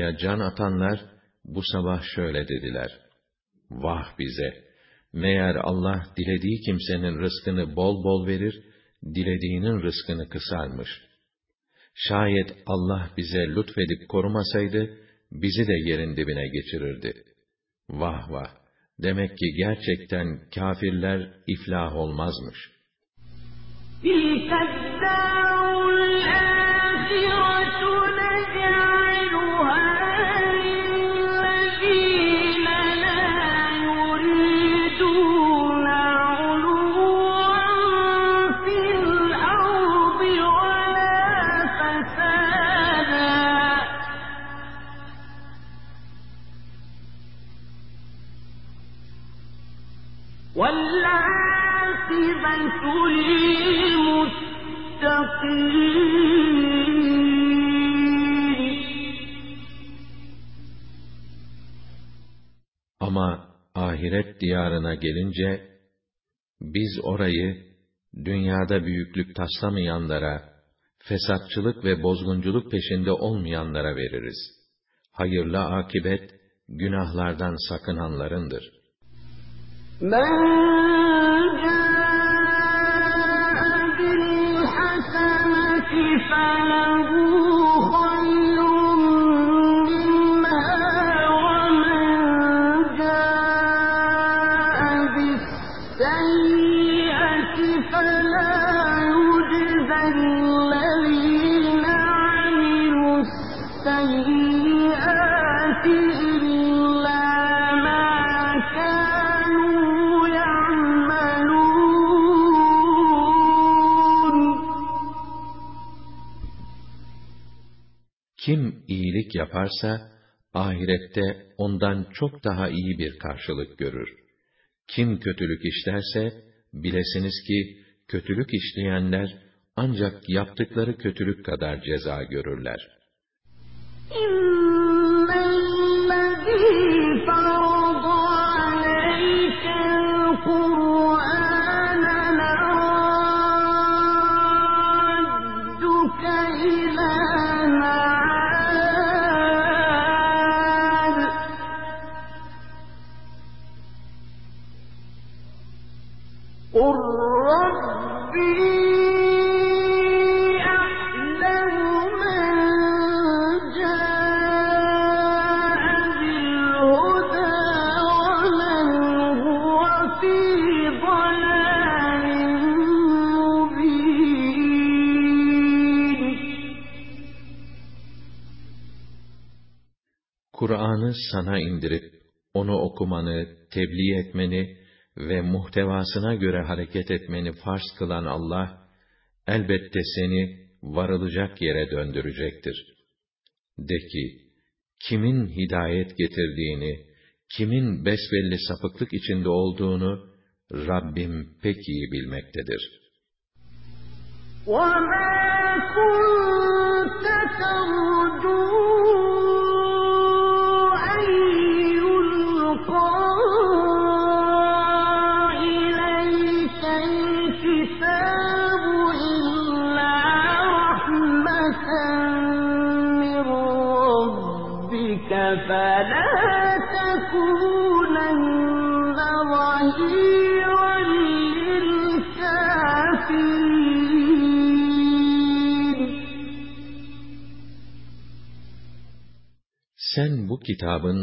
[SPEAKER 1] konuya can atanlar bu sabah şöyle dediler. Vah bize! Meğer Allah dilediği kimsenin rızkını bol bol verir, dilediğinin rızkını kısarmış. Şayet Allah bize lütfedip korumasaydı, bizi de yerin dibine geçirirdi. Vah vah! Demek ki gerçekten kafirler iflah olmazmış. Bir ahiret diyarına gelince, biz orayı dünyada büyüklük taslamayanlara, fesatçılık ve bozgunculuk peşinde olmayanlara veririz. Hayırlı akibet, günahlardan sakınanlarındır.
[SPEAKER 2] من جاء بالحسنة فله
[SPEAKER 1] yaparsa, ahirette ondan çok daha iyi bir karşılık görür. Kim kötülük işlerse, bilesiniz ki, kötülük işleyenler, ancak yaptıkları kötülük kadar ceza görürler. Kur'an'ı sana indirip, onu okumanı, tebliğ etmeni ve muhtevasına göre hareket etmeni farz kılan Allah, elbette seni varılacak yere döndürecektir. De ki, kimin hidayet getirdiğini, kimin besbelli sapıklık içinde olduğunu, Rabbim pek iyi bilmektedir.
[SPEAKER 2] وما كنت ترجو
[SPEAKER 1] bu kitabın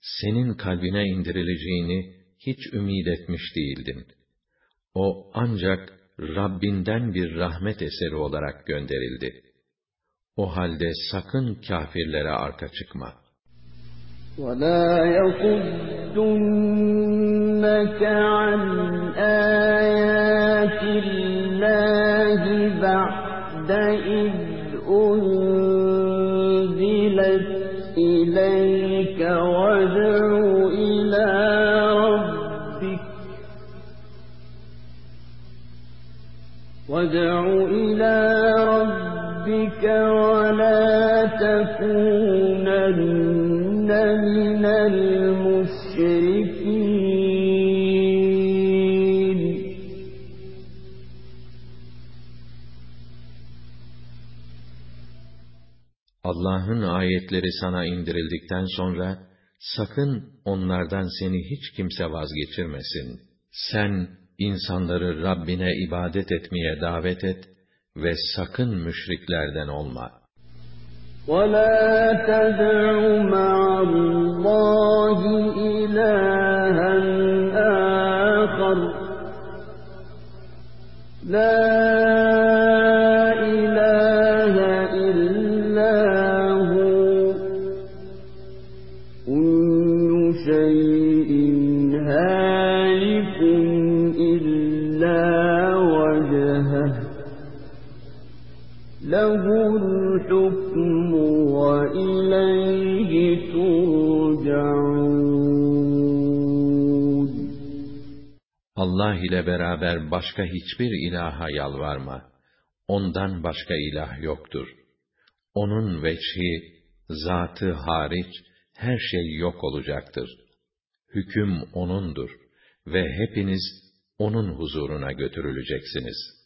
[SPEAKER 1] senin kalbine indirileceğini hiç ümid etmiş değildin. O ancak Rabbinden bir rahmet eseri olarak gönderildi. O halde sakın kâfirlere arka çıkma.
[SPEAKER 2] ولا يصدنك عن آيات الله بعد إذ أنزلت إليك وادع إلى ربك. وادع إلى ربك ولا تكونن من المشركين.
[SPEAKER 1] Allah'ın ayetleri sana indirildikten sonra sakın onlardan seni hiç kimse vazgeçirmesin. Sen insanları Rabbine ibadet etmeye davet et ve sakın müşriklerden olma.
[SPEAKER 2] ولا تدع مع الله إلها آخر لا
[SPEAKER 1] Allah ile beraber başka hiçbir ilaha yalvarma. Ondan başka ilah yoktur. Onun veçhi, zatı hariç her şey yok olacaktır. Hüküm O'nundur ve hepiniz O'nun huzuruna götürüleceksiniz.''